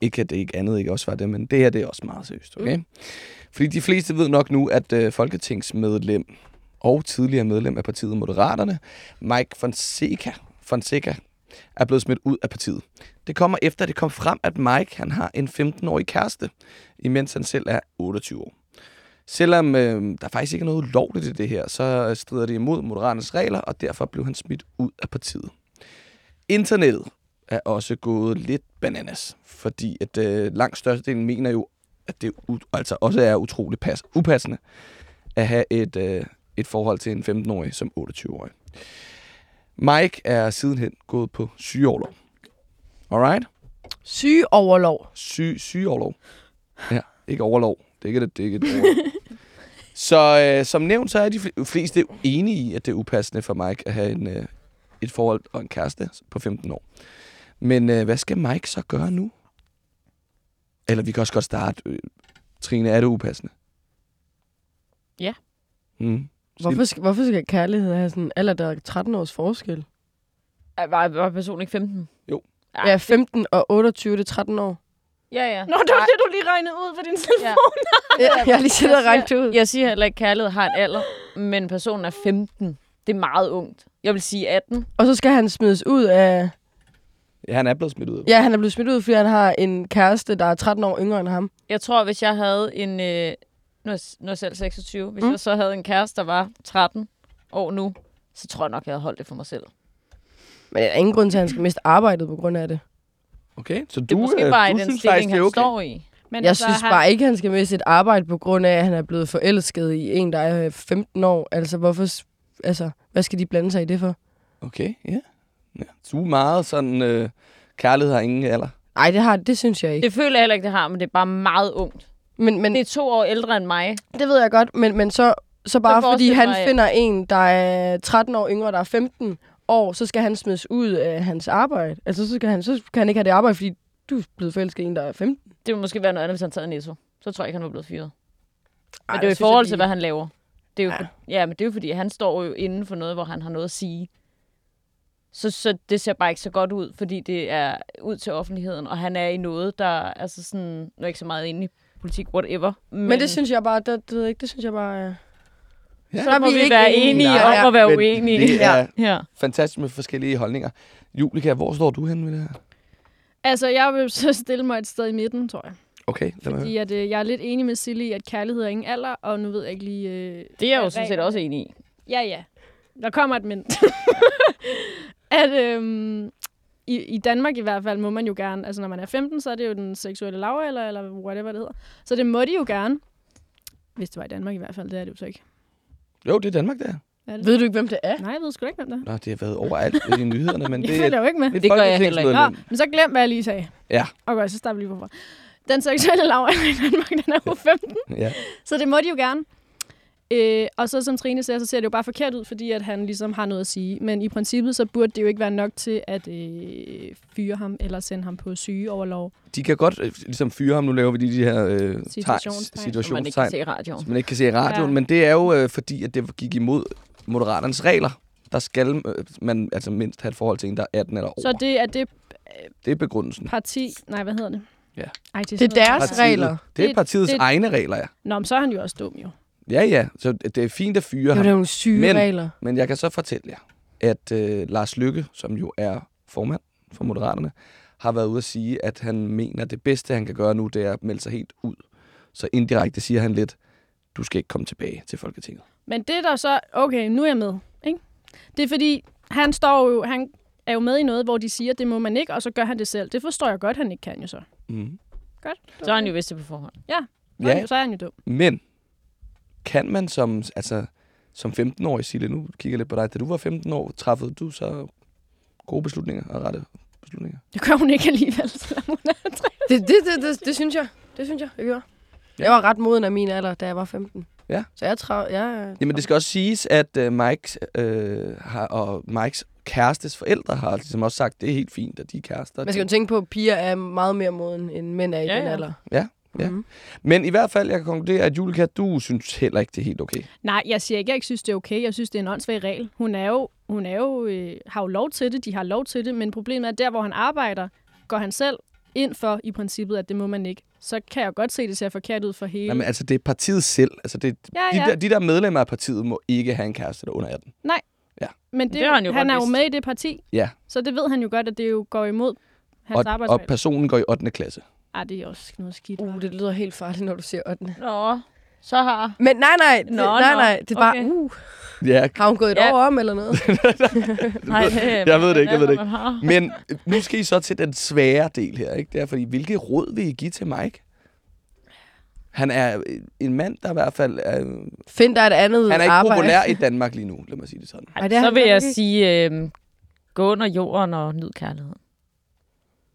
Ikke at det ikke andet ikke også var det, men det her det er også meget seriøst, okay? Fordi de fleste ved nok nu, at øh, folketingsmedlem og tidligere medlem af partiet Moderaterne, Mike Fonseca, Fonseca, er blevet smidt ud af partiet. Det kommer efter, at det kom frem, at Mike han har en 15-årig kæreste, imens han selv er 28 år. Selvom øh, der faktisk ikke er noget lovligt i det her, så strider det imod Moderaternes regler, og derfor blev han smidt ud af partiet. Internettet er også gået lidt bananas, fordi at øh, langt størstedelen mener jo, at det altså også er utroligt pas- upassende at have et, øh, et forhold til en 15-årig som 28-årig. Mike er sidenhen gået på sygeoverlov. Alright? Sygeoverlov. Syg, sygeoverlov. Ja, ikke overlov. Det er ikke, det er ikke et. [LAUGHS] Så øh, som nævnt, så er de fl- fleste enige i, at det er upassende for Mike at have en, øh, et forhold og en kæreste på 15 år. Men øh, hvad skal Mike så gøre nu? Eller vi kan også godt starte. Øh, Trine, er det upassende? Ja. Mm. Hvorfor skal, hvorfor skal kærlighed have sådan en alder, der er 13 års forskel? Var, var personen ikke 15? Jo. Ja, Ja, 15 og 28, det er 13 år. Ja. ja. Nå, det var det, du lige regnede ud på din telefon. Ja, [LAUGHS] jeg har lige siddet og regnet ud. Jeg siger heller ikke, at kærlighed har en alder, men personen er 15. Det er meget ungt. Jeg vil sige 18. Og så skal han smides ud af... Ja, han er blevet smidt ud. Ja, han er blevet smidt ud, fordi han har en kæreste, der er 13 år yngre end ham. Jeg tror, hvis jeg havde en... Øh, nu, er, jeg- nu er jeg selv 26. Hvis mm. jeg så havde en kæreste, der var 13 år nu, så tror jeg nok, jeg havde holdt det for mig selv. Men der er ingen grund til, at han skal miste arbejdet på grund af det. Okay, så Det er du, måske øh, bare i du den synes faktisk, stilling, det er han okay? står i. Men Jeg altså, synes han, bare ikke, han skal miste et arbejde på grund af, at han er blevet forelsket i en, der er 15 år. Altså, hvorfor... Altså, hvad skal de blande sig i det for? Okay, ja. ja. Du er meget sådan, øh, kærlighed har ingen alder. Nej, det, har, det synes jeg ikke. Det føler jeg heller ikke, det har, men det er bare meget ungt. Men, men Det er to år ældre end mig. Det ved jeg godt, men, men så, så bare Så fordi han mig- finder en, der er 13 år yngre, der er 15 år, så skal han smides ud af hans arbejde. Altså, så, skal han, så kan han ikke have det arbejde, fordi du er blevet forelsket i en, der er 15. Det ville måske være noget andet, hvis han taget netto. Så tror jeg ikke, han var blevet fyret. Men Ej, det er jo i forhold til, hvad han laver. Det er jo Ja. for, ja, men det er jo fordi, han står jo inden for noget, hvor han har noget at sige. Så, så det ser bare ikke så godt ud, fordi det er ud til offentligheden, og han er i noget, der er altså sådan, nu er ikke så meget inde i politik, whatever. Men, Men det synes jeg bare, det, det, ved jeg ikke, det synes jeg bare... Ja. så må vi vi, ikke være enige. enige Nej, om at være Men uenige. Det er Ja. Ja. fantastisk med forskellige holdninger. Julika, hvor står du henne med det her? altså, jeg vil så stille mig et sted i midten, tror jeg. Okay, lad mig Fordi at, øh, jeg er lidt enig med Silly at kærlighed er ingen alder, og nu ved jeg ikke lige... Øh, Det er jeg jo sådan set også enig i. Ja, ja. Der kommer et men. [LAUGHS] at øhm, i, i Danmark i hvert fald må man jo gerne, altså når man er 15, så er det jo den seksuelle lavalder, eller whatever det hedder. Så det må de jo gerne. Hvis det var i Danmark i hvert fald, det er det jo så ikke. Jo, det er Danmark, der. Er det? Ved du ikke, hvem det er? Nej, jeg ved sgu da ikke, hvem det er. Nå, det har været overalt i nyhederne, men [LAUGHS] Jeg det er følger jo ikke med. et Det gør jeg heller ikke. Nå, men så glem, hvad jeg lige sagde. Ja. Okay, så starter vi lige forfra. Den seksuelle lavalder i Danmark, den er jo 15. Ja. Så det må de jo gerne. Øh, og så som Trine siger, så ser det jo bare forkert ud, fordi at han ligesom har noget at sige. Men i princippet, så burde det jo ikke være nok til at øh, fyre ham eller sende ham på syge overlov. De kan godt øh, ligesom fyre ham. Nu laver vi lige de her øh, Situationstegn. tegn- Som man ikke kan situationstegn, se i radioen. som man ikke kan se i radioen. Ja. Men det er jo øh, fordi, at det gik imod Moderaternes regler. Der skal øh, man altså mindst have et forhold til en, der er 18 eller over. Så det er det det er begrundelsen. parti... Nej, hvad hedder det? Ja. Ej, det, Det er sådan noget- deres regler. Det er Det- partiets det- egne regler, ja. Nå, men så er han jo også dum, jo. Ja, ja. Så det er fint at fyre Det er ham. jo nogle syge Men- regler. Men jeg kan så fortælle jer, at øh, Lars Lykke, som jo er formand for Moderaterne, har været ude at sige, at han mener, at det bedste, han kan gøre nu, det er at melde sig helt ud. Så indirekte siger han lidt, du skal ikke komme tilbage til Folketinget. Men det der så... Okay, nu er jeg med, ikke? Det er fordi, han står jo... Han er jo med i noget, hvor de siger, det må man ikke, og så gør han det selv. Det forstår jeg godt, han ikke kan jo så. Mm. Godt. Så har han jo vidst det på forhånd. Er Ja, han jo- så er han jo dum. men kan man som, altså, som 15-årig, Sille, nu kigger jeg lidt på dig, da du var 15 år, træffede du så gode beslutninger og rette beslutninger? Det gør hun ikke alligevel, selvom hun er. Det, det, det, det, det synes jeg. Det synes jeg, jeg gjorde. Ja. Jeg var ret moden af min alder, da jeg var 15. Ja. Så jeg tror, jeg... Jamen, det skal også siges, at øh, Mike øh, har, og Mikes kærestes forældre har ligesom også sagt, det er helt fint, at de er kærester. Man skal jo tænke på, at piger er meget mere moden, end mænd er i Ja, den ja. alder. Ja, ja. Mhm. Men i hvert fald, jeg kan konkludere, at Julika, du synes heller ikke, det er helt okay. Nej, jeg siger ikke, at jeg ikke synes, det er okay. Jeg synes, det er en åndssvag regel. Hun er jo, hun er jo, øh, har jo lov til det, de har lov til det, men problemet er, at der, hvor han arbejder, går han selv ind for i princippet, at det må man ikke. Så kan jeg godt se, at det ser forkert ud for hele. Jamen, altså, det er partiet selv. Altså, det, ja, de, ja. der, de der medlemmer af partiet må ikke have en kæreste, der er under 18. men det, Det han jo han er jo med i det parti, Ja, så det ved han jo godt, at det jo går imod hans og, og arbejdsregler. personen går i 8. klasse. Ej, det er også noget skidt. Uh, det lyder helt farligt, når du siger 8. Nå, så har... Men nej, nej, det, Nå, nej, nej, det er bare, Okay. uh, Ja, har hun gået et Ja. år om eller noget? [LAUGHS] [LAUGHS] Nej, Jeg ved det ikke, jeg ved det ikke. Men nu skal I så til den svære del her, ikke? Det er fordi, hvilke råd vil I give til Mike? Han er en mand, der i hvert fald er... Find dig et andet Han er ikke arbejde. populær i [LAUGHS] Danmark lige nu, lad mig sige det sådan. Ej, det så vil jeg ikke. sige, øh, gå under jorden og nyd kærligheden.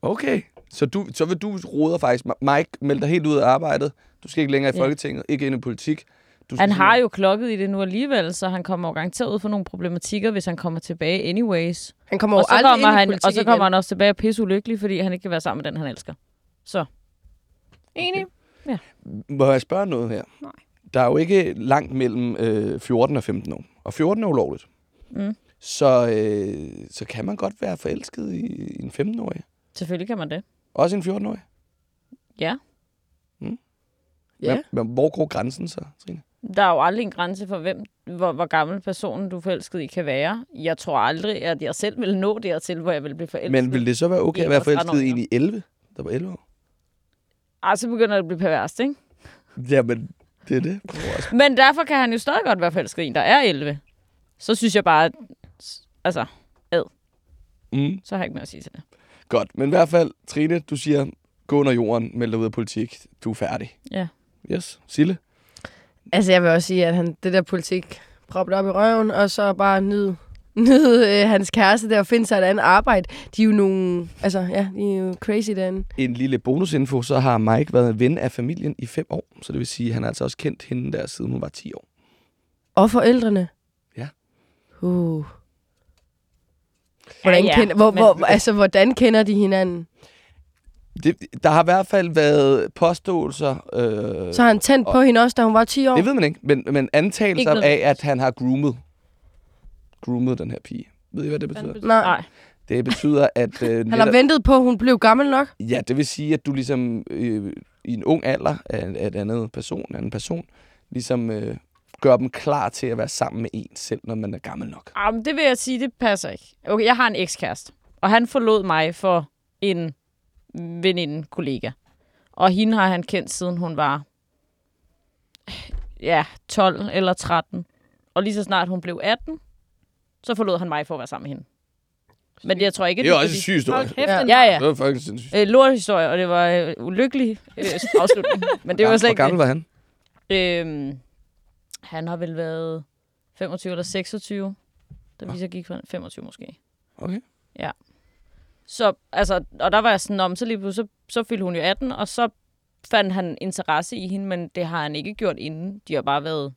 Okay, så, du, så vil du råde faktisk, Mike, meld dig helt ud af arbejdet. Du skal ikke længere i Ja. Folketinget, ikke ind i politik. Du Han har jo klokket i det nu alligevel, så han kommer jo garanteret ud for nogle problematikker, hvis han kommer tilbage anyways. Han kommer jo Og så, aldrig kommer ind i han, politik og så kommer igen. han også tilbage pisse ulykkelig, fordi han ikke kan være sammen med den, han elsker. Så. Enig? Må jeg spørge noget her? Nej. Der er jo ikke langt mellem øh, 14 og 15 år. Og 14 er ulovligt. Mm. Så, øh, så kan man godt være forelsket i, i en 15-årig. Selvfølgelig kan man det. Også en 14-årig. Ja. Ja. Men, men hvor går grænsen så, Trine? Der er jo aldrig en grænse for, hvem, hvor, hvor gammel personen, du er forelsket i, kan være. Jeg tror aldrig, at jeg selv vil nå dertil, hvor jeg vil blive forelsket. Men vil det så være okay at være hvor 13 forelsket i en i 11? Der var 11 år? Ej, så begynder det at blive perverst, ikke? [LAUGHS] Jamen, det er det. Men derfor kan han jo stadig godt være forelsket i en, der er 11. Så synes jeg bare, at, altså, ad. Mm. Så har jeg ikke mere at sige til det. Godt, men i hvert fald, Trine, du siger, gå under jorden, meld dig ud af politik, du er færdig. Ja. Yes. Sille? Altså, jeg vil også sige, at han, det der politik proppet op i røven, og så bare nyde, nyde øh, hans kæreste der og finde sig et andet arbejde. De er jo nogle... Altså, ja, de er jo crazy derinde. En lille bonusinfo, så har Mike været ven af familien i fem år. Så det vil sige, at han har altså også kendt hende der, siden hun var 10 år. Og forældrene. Ja. Uh. Hvordan, Ja, ja, kender, hvor, men- hvor, altså, hvordan kender de hinanden? Det, der har i hvert fald været påståelser. Øh, Så har han tændt på hende også, da hun var 10 år? det ved man ikke, men, men antagelser Ikke af, at han har groomet, groomet den her pige. Ved I, hvad det betyder? Nej. Nej. Det betyder, at... Øh, Han har ventet på, at hun blev gammel nok. Ja, det vil sige, at du ligesom øh, i en ung alder af, af et andet person, en anden person, ligesom øh, gør dem klar til at være sammen med en selv, når man er gammel nok. Ah, men det vil jeg sige, det passer ikke. Okay, jeg har en ekskæreste, og han forlod mig for en veninde, kollega. Og hende har han kendt, siden hun var ja, 12 eller 13. Og lige så snart hun blev 18, så forlod han mig for at være sammen med hende. Men jeg tror ikke, Det er jo også en syg historie. Hold kæft, Ja. ja. Det var faktisk sindssygt. Øh, lorthistorie, og det var øh, ulykkelig øh, afslutning. Men det var slet Hvor ikke gammel var han? Øhm, han har vel været 25 eller 26, da vi så gik fra 25 måske. Okay. Så, altså, og der var jeg sådan, om, så lige pludselig, så, så fyldte hun jo 18, og så fandt han interesse i hende, men det har han ikke gjort inden. De har bare været,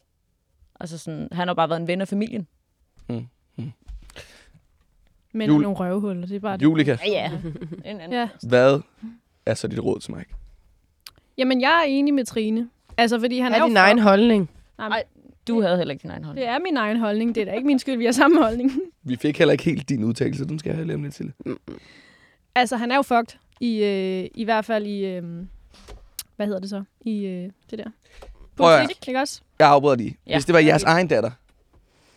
altså sådan, han har bare været en ven af familien. Men Jul- nogle røvhuller, det er bare det. Julika, Ja, ja. [LAUGHS] En anden. Ja. hvad er så dit råd til mig? Jamen, jeg er enig med Trine. Altså, fordi han er er din egen fuck- holdning. Nej, Ej. Du havde heller ikke din egen holdning. Det er min egen holdning. Det er da ikke min skyld, vi har samme holdning. [LAUGHS] Vi fik heller ikke helt din udtalelse, den skal jeg have lige om lidt til. altså, han er jo fucked. I, øh, i hvert fald i... Øh, hvad hedder det så? I øh, det der. Politik, ikke også? Jeg afbryder lige. Ja. Hvis det var jeres egen datter,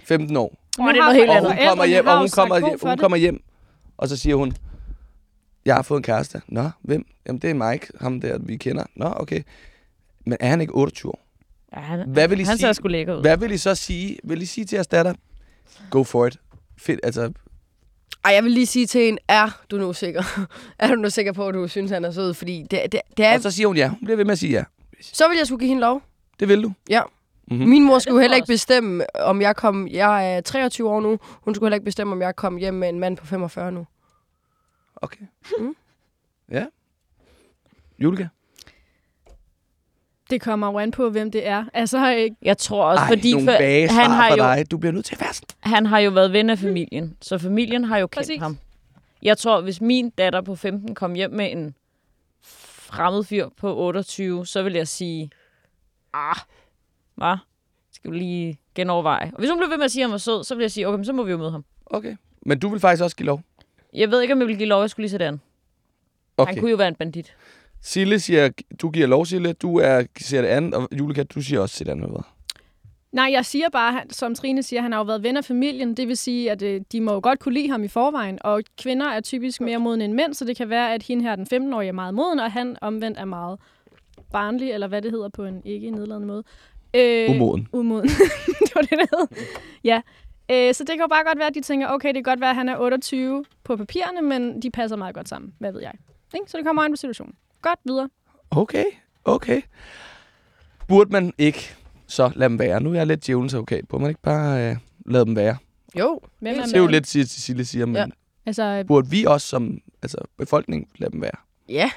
15 år, det er noget helt og hun kommer hjem, har og hun kommer, hjem, hun det. kommer hjem, og så siger hun, jeg har fået en kæreste. Nå, hvem? Jamen, det er Mike, ham der, vi kender. Nå, okay. Men er han ikke 28 år? Ja, han, Hvad vil I han sige? ser sgu lækker ud. Hvad vil I så sige? Vil I sige til jeres datter, go for it? Fedt, altså, Ej, jeg vil lige sige til en, er du nu sikker? [LAUGHS] er du nu sikker på, at du synes, han er sød? Fordi det, det, det er... og så siger hun ja. Hun bliver ved med at sige ja. Så vil jeg skulle give hende lov. Det vil du. Ja. Mhm. Min mor tror skulle heller ikke bestemme, om jeg kom... Jeg er 23 år nu. Hun skulle heller ikke bestemme, om jeg kom hjem med en mand på 45 nu. Okay. Mm. Ja. Julika? Det kommer jo an på, hvem det er. Altså, øh, Jeg tror også, Ej, fordi nogle for, vage han, har jo, dig. Du bliver nødt til at være han har jo været ven af familien, så familien har jo kendt Præcis. ham. Jeg tror, hvis min datter på 15 kom hjem med en fremmed fyr på 28, så vil jeg sige, ah, hvad? Skal vi lige genoverveje. Og hvis hun blev ved med at sige, at han var sød, så vil jeg sige, okay, men så må vi jo møde ham. Okay. Men du vil faktisk også give lov? Jeg ved ikke, om jeg vil give lov, jeg skulle lige se det an. Okay. Han kunne jo være en bandit. Sille siger, du giver lov, Sille. Du er, siger det andet, og Julika, du siger også sit andet. Hvad? nej, jeg siger bare, som Trine siger, han har jo været ven af familien. Det vil sige, at øh, de må jo godt kunne lide ham i forvejen. Og kvinder er typisk mere moden end mænd, så det kan være, at hende her, den 15-årige, er meget moden, og han omvendt er meget barnlig, eller hvad det hedder på en ikke nedladende måde. Øh, Umoden. Umoden. [LAUGHS] det var det, det hed. Ja. Øh, så det kan jo bare godt være, at de tænker, okay, det kan godt være, at han er 28 på papirerne, men de passer meget godt sammen. Hvad ved jeg? Ikke? Så det kommer an på situationen. Godt, videre. Okay, okay. Burde man ikke så lade dem være? Nu er jeg lidt djævelens advokat. Burde man ikke bare øh, lade dem være? Jo. Hvem er Det er jo lidt, Sille siger, men Ja. ja. Altså, burde vi også som altså, befolkning lade dem være? Ja.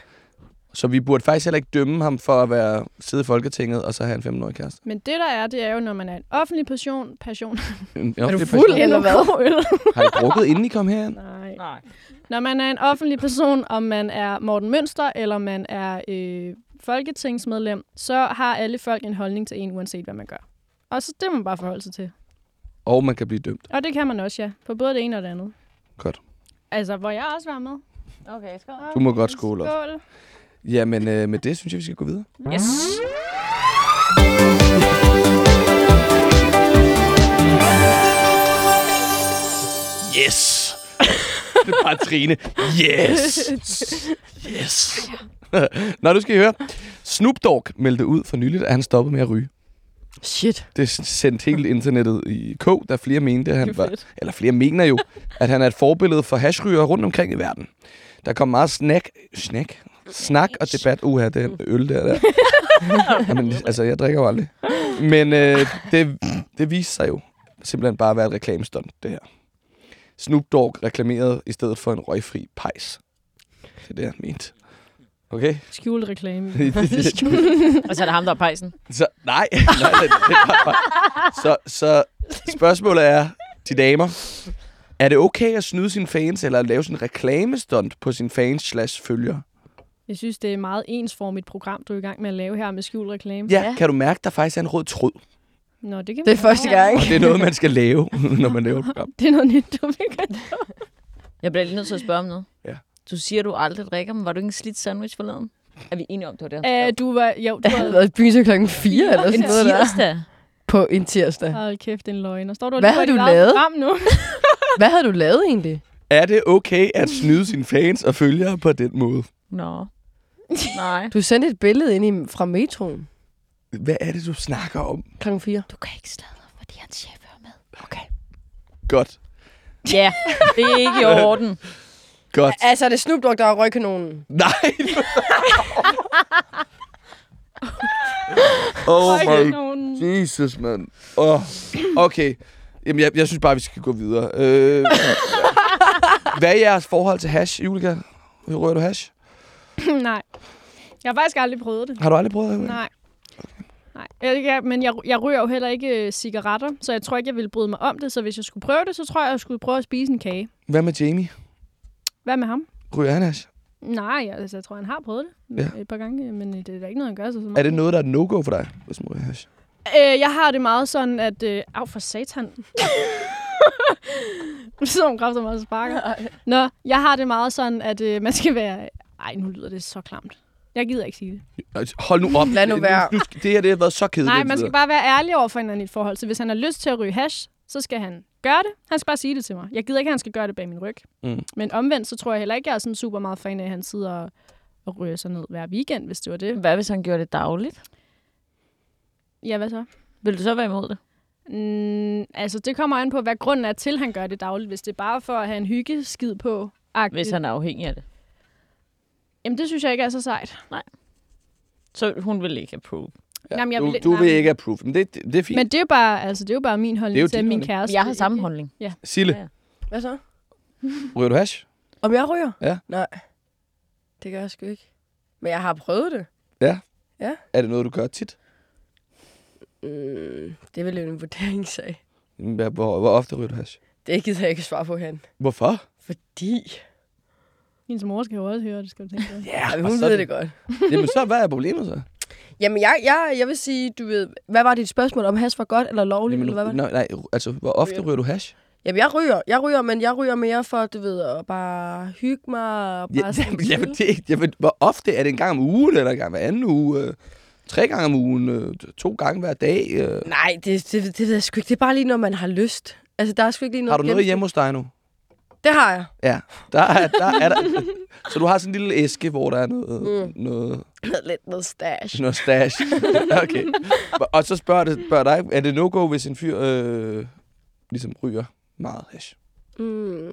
Så vi burde faktisk heller ikke dømme ham for at være sidde i Folketinget og så have en 15-årig kæreste. men det der er, det er jo, når man er en offentlig person, passion En, en du offentlig fuld, person. eller hvad? [LAUGHS] Har I drukket, inden I kom herind? Nej. Nej. Når man er en offentlig person, om man er Morten Mønster, eller man er øh, folketingsmedlem, så har alle folk en holdning til en, uanset hvad man gør. Og så det må man bare forholde sig til. Og man kan blive dømt. Og det kan man også, ja. På både det ene og det andet. Godt. Altså, hvor jeg også var med. Okay, skål. Du må godt skåle også. Skål. Jamen, øh, med det synes jeg, vi skal gå videre. Yes. Yes! det er bare Trine. Yes! Yes! [LAUGHS] Nå, nu skal I høre. Snoop Dogg meldte ud for nyligt, at han stoppede med at ryge. Shit. Det sendte hele internettet i kog, da flere mente, at han var, eller flere mener jo, at han er et forbillede for hashryger rundt omkring i verden. Der kom meget snack, snack, snak og debat. Uha, det er øl der. der. [LAUGHS] Jamen, altså, jeg drikker jo aldrig. Men øh, det, det viste sig jo simpelthen bare at være et reklamestunt, det her. Snoop Dogg reklamerede i stedet for en røgfri pejs. Det er det, han mente. Okay? Skjult reklame. [LAUGHS] Og så er det ham, der er pejsen. Så, nej, nej det, det bare. Så, så spørgsmålet er, de damer, er det okay at snyde sine fans, eller at lave sådan en reklamestunt på sine fans slash følgere? Jeg synes, det er meget ensformigt program, du er i gang med at lave her med skjult reklame. Ja, kan du mærke, der faktisk er en rød tråd? Nå, det kan Det er første gang. Og det er noget, man skal lave, [LAUGHS] når man laver et program. Det er noget nyt, du vil gøre. Jeg bliver lige nødt til at spørge om noget. Ja. Du siger, du aldrig drikker, men var du ikke en slidt sandwich forleden? Er vi enige om, det var det? Æh, du var, jo, du [LAUGHS] havde var, været i byen til klokken 4 eller en sådan noget der. tirsdag. På en tirsdag. hold kæft, en løgn. Og står du Hvad dit du lavet? Program nu? [LAUGHS] Hvad havde du lavet egentlig? Er det okay at snyde sine fans og følgere på den måde? Nå. Nej. Du sendte et billede ind i, fra metroen Hvad er det, du snakker om? klokken 4. Du kan ikke sladre, fordi hans chef er med. Okay. Godt, Ja, det er ikke i orden. [LAUGHS] godt. Altså, er det Snoop Dogg, der er røgkanonen? Nej! [LAUGHS] oh my. Jesus, mand. Oh, okay. Jamen, jeg, jeg synes bare, vi skal gå videre. Øh, [LAUGHS] hvad er jeres forhold til hash, Julika? Rører du hash? [CLEARS THROAT] Nej. Jeg har faktisk aldrig prøvet det. Har du aldrig prøvet det? Nej. Nej, jeg, jeg, men jeg, jeg ryger jo heller ikke øh, cigaretter, så jeg tror ikke, jeg ville bryde mig om det. Så hvis jeg skulle prøve det, så tror jeg, jeg skulle prøve at spise en kage. Hvad med Jamie? Hvad med ham? Ryger han hash? Nej, jeg, altså, jeg tror, han har prøvet det Ja. et par gange, men øh, det er da ikke noget, han gør sig så Er meget. det noget, der er no-go for dig, hvis man ryger hash? Øh, jeg har det meget sådan, at... Øh, af for satan. [LAUGHS] så hun kræfter mig og sparker. [LAUGHS] Nå, jeg har det meget sådan, at øh, man skal være... Ej, nu lyder det så klamt. Jeg gider ikke sige det. Altså, Hold nu op. Lad nu være. Nu, det her det har været så kedeligt. Nej, man skal bare være ærlig over for hinanden i et forhold. Så hvis han har lyst til at ryge hash, så skal han gøre det. Han skal bare sige det til mig. Jeg gider ikke, at han skal gøre det bag min ryg. Mm. Men omvendt, så tror jeg heller ikke, jeg er sådan super meget fan af, at han sidder og, og ryger sig ned hver weekend, hvis det var det. Hvad hvis han gjorde det dagligt? Ja, hvad så? Vil du så være imod det? Mm, altså, det kommer an på, hvad grunden er til, at han gør det dagligt. Hvis det er bare for at have en hyggeskid på. Hvis han er afhængig af det. Jamen, det synes jeg ikke er så sejt. Så hun vil ikke approve. Ja, Jamen, jeg du, vil- du nej. vil ikke approve, men det, det, det er fint. Men det er jo bare, altså, det er jo bare min holdning Det er jo til din min holdning. kæreste. Jeg har samme holdning. Sille, Ja. Hvad så? ryger du hash? Om jeg ryger? Ja. Nej. Det gør jeg sgu ikke. Men jeg har prøvet det. Er det noget, du gør tit? Mm, det er vel en vurderingssag. Hvor, hvor ofte ryger du hash? Det gider jeg ikke svare på, han. Hvorfor? Fordi... Hendes mor skal jo også høre det, skal du tænke på. [LAUGHS] Ja, Ja, hun ved det godt. [LAUGHS] Jamen så, hvad er problemet så? Jamen, jeg, jeg, jeg vil sige, du ved... Hvad var dit spørgsmål? Om hash var godt eller lovligt? Jamen, eller hvad var det? nej, nej, altså, hvor ofte ryger du hash? Jamen, jeg ryger. Jeg ryger, men jeg ryger mere for, du ved, at bare hygge mig. Og bare Ja, [LAUGHS] jamen, jamen, det, jamen, hvor ofte er det en gang om ugen, eller en gang hver anden uge? Øh, tre gange om ugen? Øh, to gange hver dag? Øh. Nej, det, det, det ved jeg sgu ikke. Det er bare lige, når man har lyst. Altså, der er sgu ikke lige noget... Har du noget hjemme hos dig nu? Det har jeg. Ja, der er, der er der. Så du har sådan en lille æske, hvor der er noget, mm. noget, [LAUGHS] Lidt noget stash. noget stash. [LAUGHS] okay. Og så spørger det spørger dig, er det no-go, hvis en fyr øh, ligesom ryger meget hash? Mm.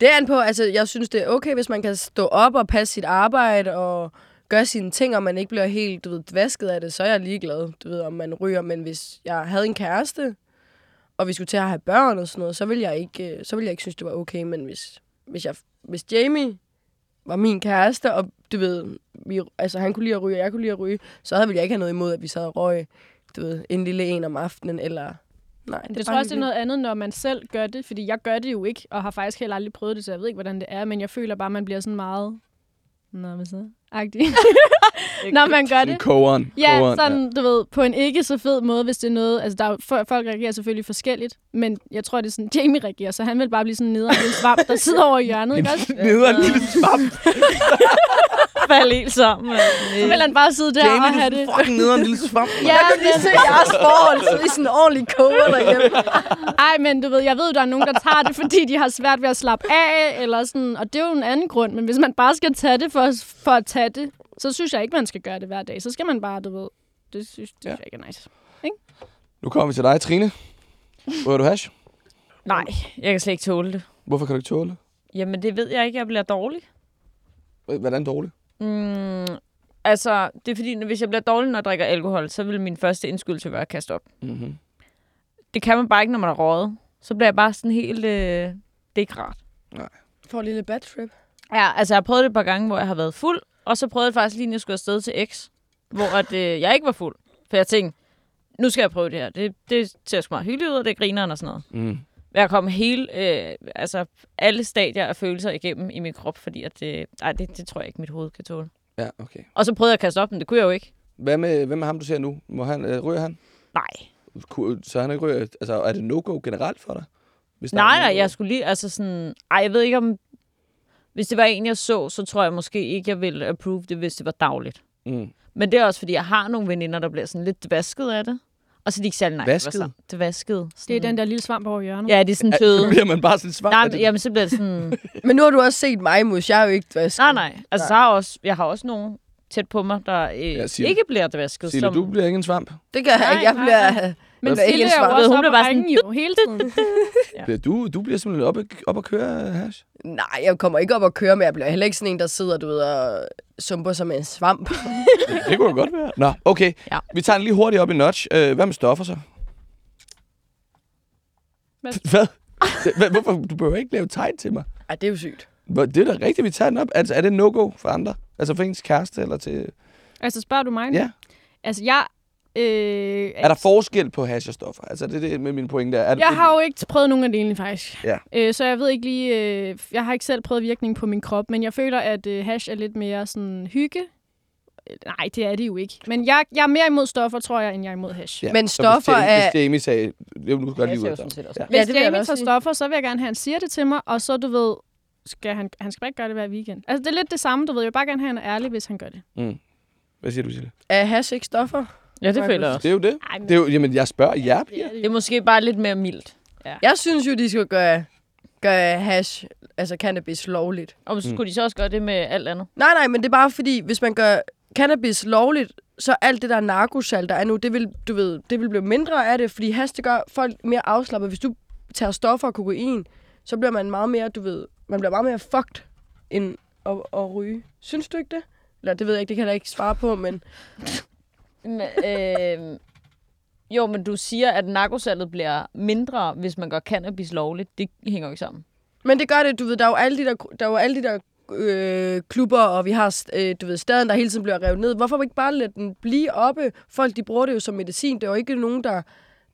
Det er an på, altså jeg synes, det er okay, hvis man kan stå op og passe sit arbejde og gøre sine ting, og man ikke bliver helt, du ved, dvasket af det, så er jeg ligeglad, du ved, om man ryger. Men hvis jeg havde en kæreste, og vi skulle til at have børn og sådan noget, så ville jeg ikke, øh, så ville jeg ikke synes, det var okay. Men hvis, hvis, jeg, hvis Jamie var min kæreste, og du ved, vi, altså han kunne lide at ryge, og jeg kunne lide at ryge, så ville jeg ikke have noget imod, at vi sad og røg, du ved, en lille en om aftenen, eller... Nej, Det jeg tror også, det er noget andet, når man selv gør det, fordi jeg gør det jo ikke, og har faktisk heller aldrig prøvet det, så jeg ved ikke, hvordan det er, men jeg føler bare, at man bliver sådan meget... Nå, hvad så? Agtig. [LAUGHS] [LAUGHS] når man gør det. Kogeren. Ja, kogeren, sådan, du ved, på en ikke så fed måde, hvis det er noget... Altså, der er, jo- folk reagerer selvfølgelig forskelligt, men jeg tror, det er sådan, Jamie reagerer, så han vil bare blive sådan nede en svamp, der sidder over i hjørnet, ikke også? Nede en lille svamp. [LAUGHS] [LAUGHS] Falde helt sammen. Så vil han bare sidde der og Jamie, have du det. er fucking nede en lille svamp. Ja, Vi ser jeres forhold, så er I sådan en ordentlig koger derhjemme. Ej, men du ved, jeg ved, der er nogen, der tager det, fordi de har svært ved at slappe af, eller sådan, og det er jo en anden grund. Men hvis man bare skal tage det for, for at tage det, så synes jeg ikke, man skal gøre det hver dag. Så skal man bare, du ved, det synes, det Ja. synes jeg ikke er nice. Nu kommer vi til dig, Trine. Rører du hash? Nej, jeg kan slet ikke tåle det. Hvorfor kan du ikke tåle det? Jamen, det ved jeg ikke. Jeg bliver dårlig. Hvordan dårligt? Mm, altså, det er fordi, når- hvis jeg bliver dårlig, når jeg drikker alkohol, så vil min første indskydelse være at kaste op. Mm-hmm. Det kan man bare ikke, når man er røget. Så bliver jeg bare sådan helt... Øh, det er ikke rart. For en lille bad trip. Ja, altså jeg har prøvet det et par gange, hvor jeg har været fuld, og så prøvede jeg faktisk lige, når jeg skulle afsted til X, hvor at, øh, jeg ikke var fuld. For jeg tænkte, nu skal jeg prøve det her. Det, det ser sgu meget hyggeligt ud, og det er grineren og sådan noget. Mm. Jeg kom hele, øh, altså alle stadier af følelser igennem i min krop, fordi at det, ej, det, det tror jeg ikke, mit hoved kan tåle. Ja, okay. Og så prøvede jeg at kaste op, men det kunne jeg jo ikke. Hvad med, hvem er ham, du ser nu? Må han, øh, ryger han? Nej. Så han ikke ryger? Altså, er det no-go generelt for dig? Hvis der Nej, nej, jeg skulle lige, altså sådan, ej, jeg ved ikke om, hvis det var en, jeg så, så tror jeg måske ikke, jeg ville approve det, hvis det var dagligt. Mm. Men det er også, fordi jeg har nogle veninder, der bliver sådan lidt vasket af det. Og så er de ikke særlig nice. Vasket? Det vasket. Det er den der lille svamp over hjørnet. Ja, det er sådan Er, tøde. bliver man bare sådan svamp? Nej, Er men, det- jamen, så bliver det sådan... [LAUGHS] Men nu har du også set mig, Mus. Jeg er jo ikke vasket. nej, nej. Altså, så har jeg, også, jeg har også nogle tæt på mig, der øh, Ja, Sille. ikke bliver det vasket. Sille, du bliver ikke en svamp. Det gør jeg Nej, ikke. Jeg nej, bliver... nej. Men Hvad er Sille ikke er jo også Hun op blev bare sådan, jo hele tiden. [LAUGHS] Ja. Bliver Du, du bliver simpelthen op, at- op at køre hash. Nej, jeg kommer ikke op og køre, men jeg bliver heller ikke sådan en, der sidder, du ved, og sumper som en svamp. [LAUGHS] Det kunne jo godt være. Nå, okay. Ja. Vi tager den lige hurtigt op i notch. Øh, hvad med stoffer så? Hvad? [LAUGHS] Hvad? Hvorfor? Du behøver ikke lave tegn til mig. Ej, det er jo sygt. Det er da rigtigt, vi tager den op. Altså, er det no-go for andre? Altså for ens kæreste eller til... Altså, spørger du mig? Ja. Altså, jeg... Øh, Er der forskel på hash og stoffer? Altså, det er det med min pointe. Er, er Jeg har jo ikke prøvet nogen af delene, faktisk. Ja. Øh, så jeg ved ikke lige... Øh, jeg har ikke selv prøvet virkningen på min krop, men jeg føler, at øh, hash er lidt mere sådan hygge. Nej, det er det jo ikke. Men jeg, jeg er mere imod stoffer, tror jeg, end jeg er imod hash. Ja. Men Så stoffer hvis Jamie, er- Hvis Jamie sagde... Det er nu godt lige ud af også. Ja. Hvis Ja, det Jamie tager stoffer, så vil jeg gerne have, at han siger det til mig, og så, du ved, skal han, han skal bare ikke gøre det hver weekend. Altså, det er lidt det samme, du ved. Jeg vil bare gerne have, at han er ærlig, hvis han gør det. Mm. Hvad siger du, Sille? Er hash ikke stoffer? Ja, det føler jeg også. Det er jo det. Ej, men Det er jo, jamen, jeg spørger jer, piger. Det er måske bare lidt mere mildt. Jeg synes jo, de skal gøre, gøre hash, altså cannabis, lovligt. Og så Mm. skulle de så også gøre det med alt andet. Nej, nej, men det er bare fordi, hvis man gør cannabis lovligt, så alt det der narkosal, der er nu, det vil, du ved, det vil blive mindre af det, fordi hash, det gør folk mere afslappet. Hvis du tager stoffer og kokain, så bliver man meget mere, du ved, man bliver meget mere fucked, end at, at ryge. Synes du ikke det? Eller det ved jeg ikke, det kan jeg da ikke svare på, Men, øh, jo, men du siger, at narkosalget bliver mindre, hvis man gør cannabis lovligt. Det hænger jo ikke sammen. Men det gør det, du ved, der er jo alle de der, der, er jo alle de der øh, klubber, og vi har øh, du ved, staden, der hele tiden bliver revet ned. Hvorfor ikke bare lade den blive oppe? Folk, de bruger det jo som medicin. Det er jo ikke nogen, der,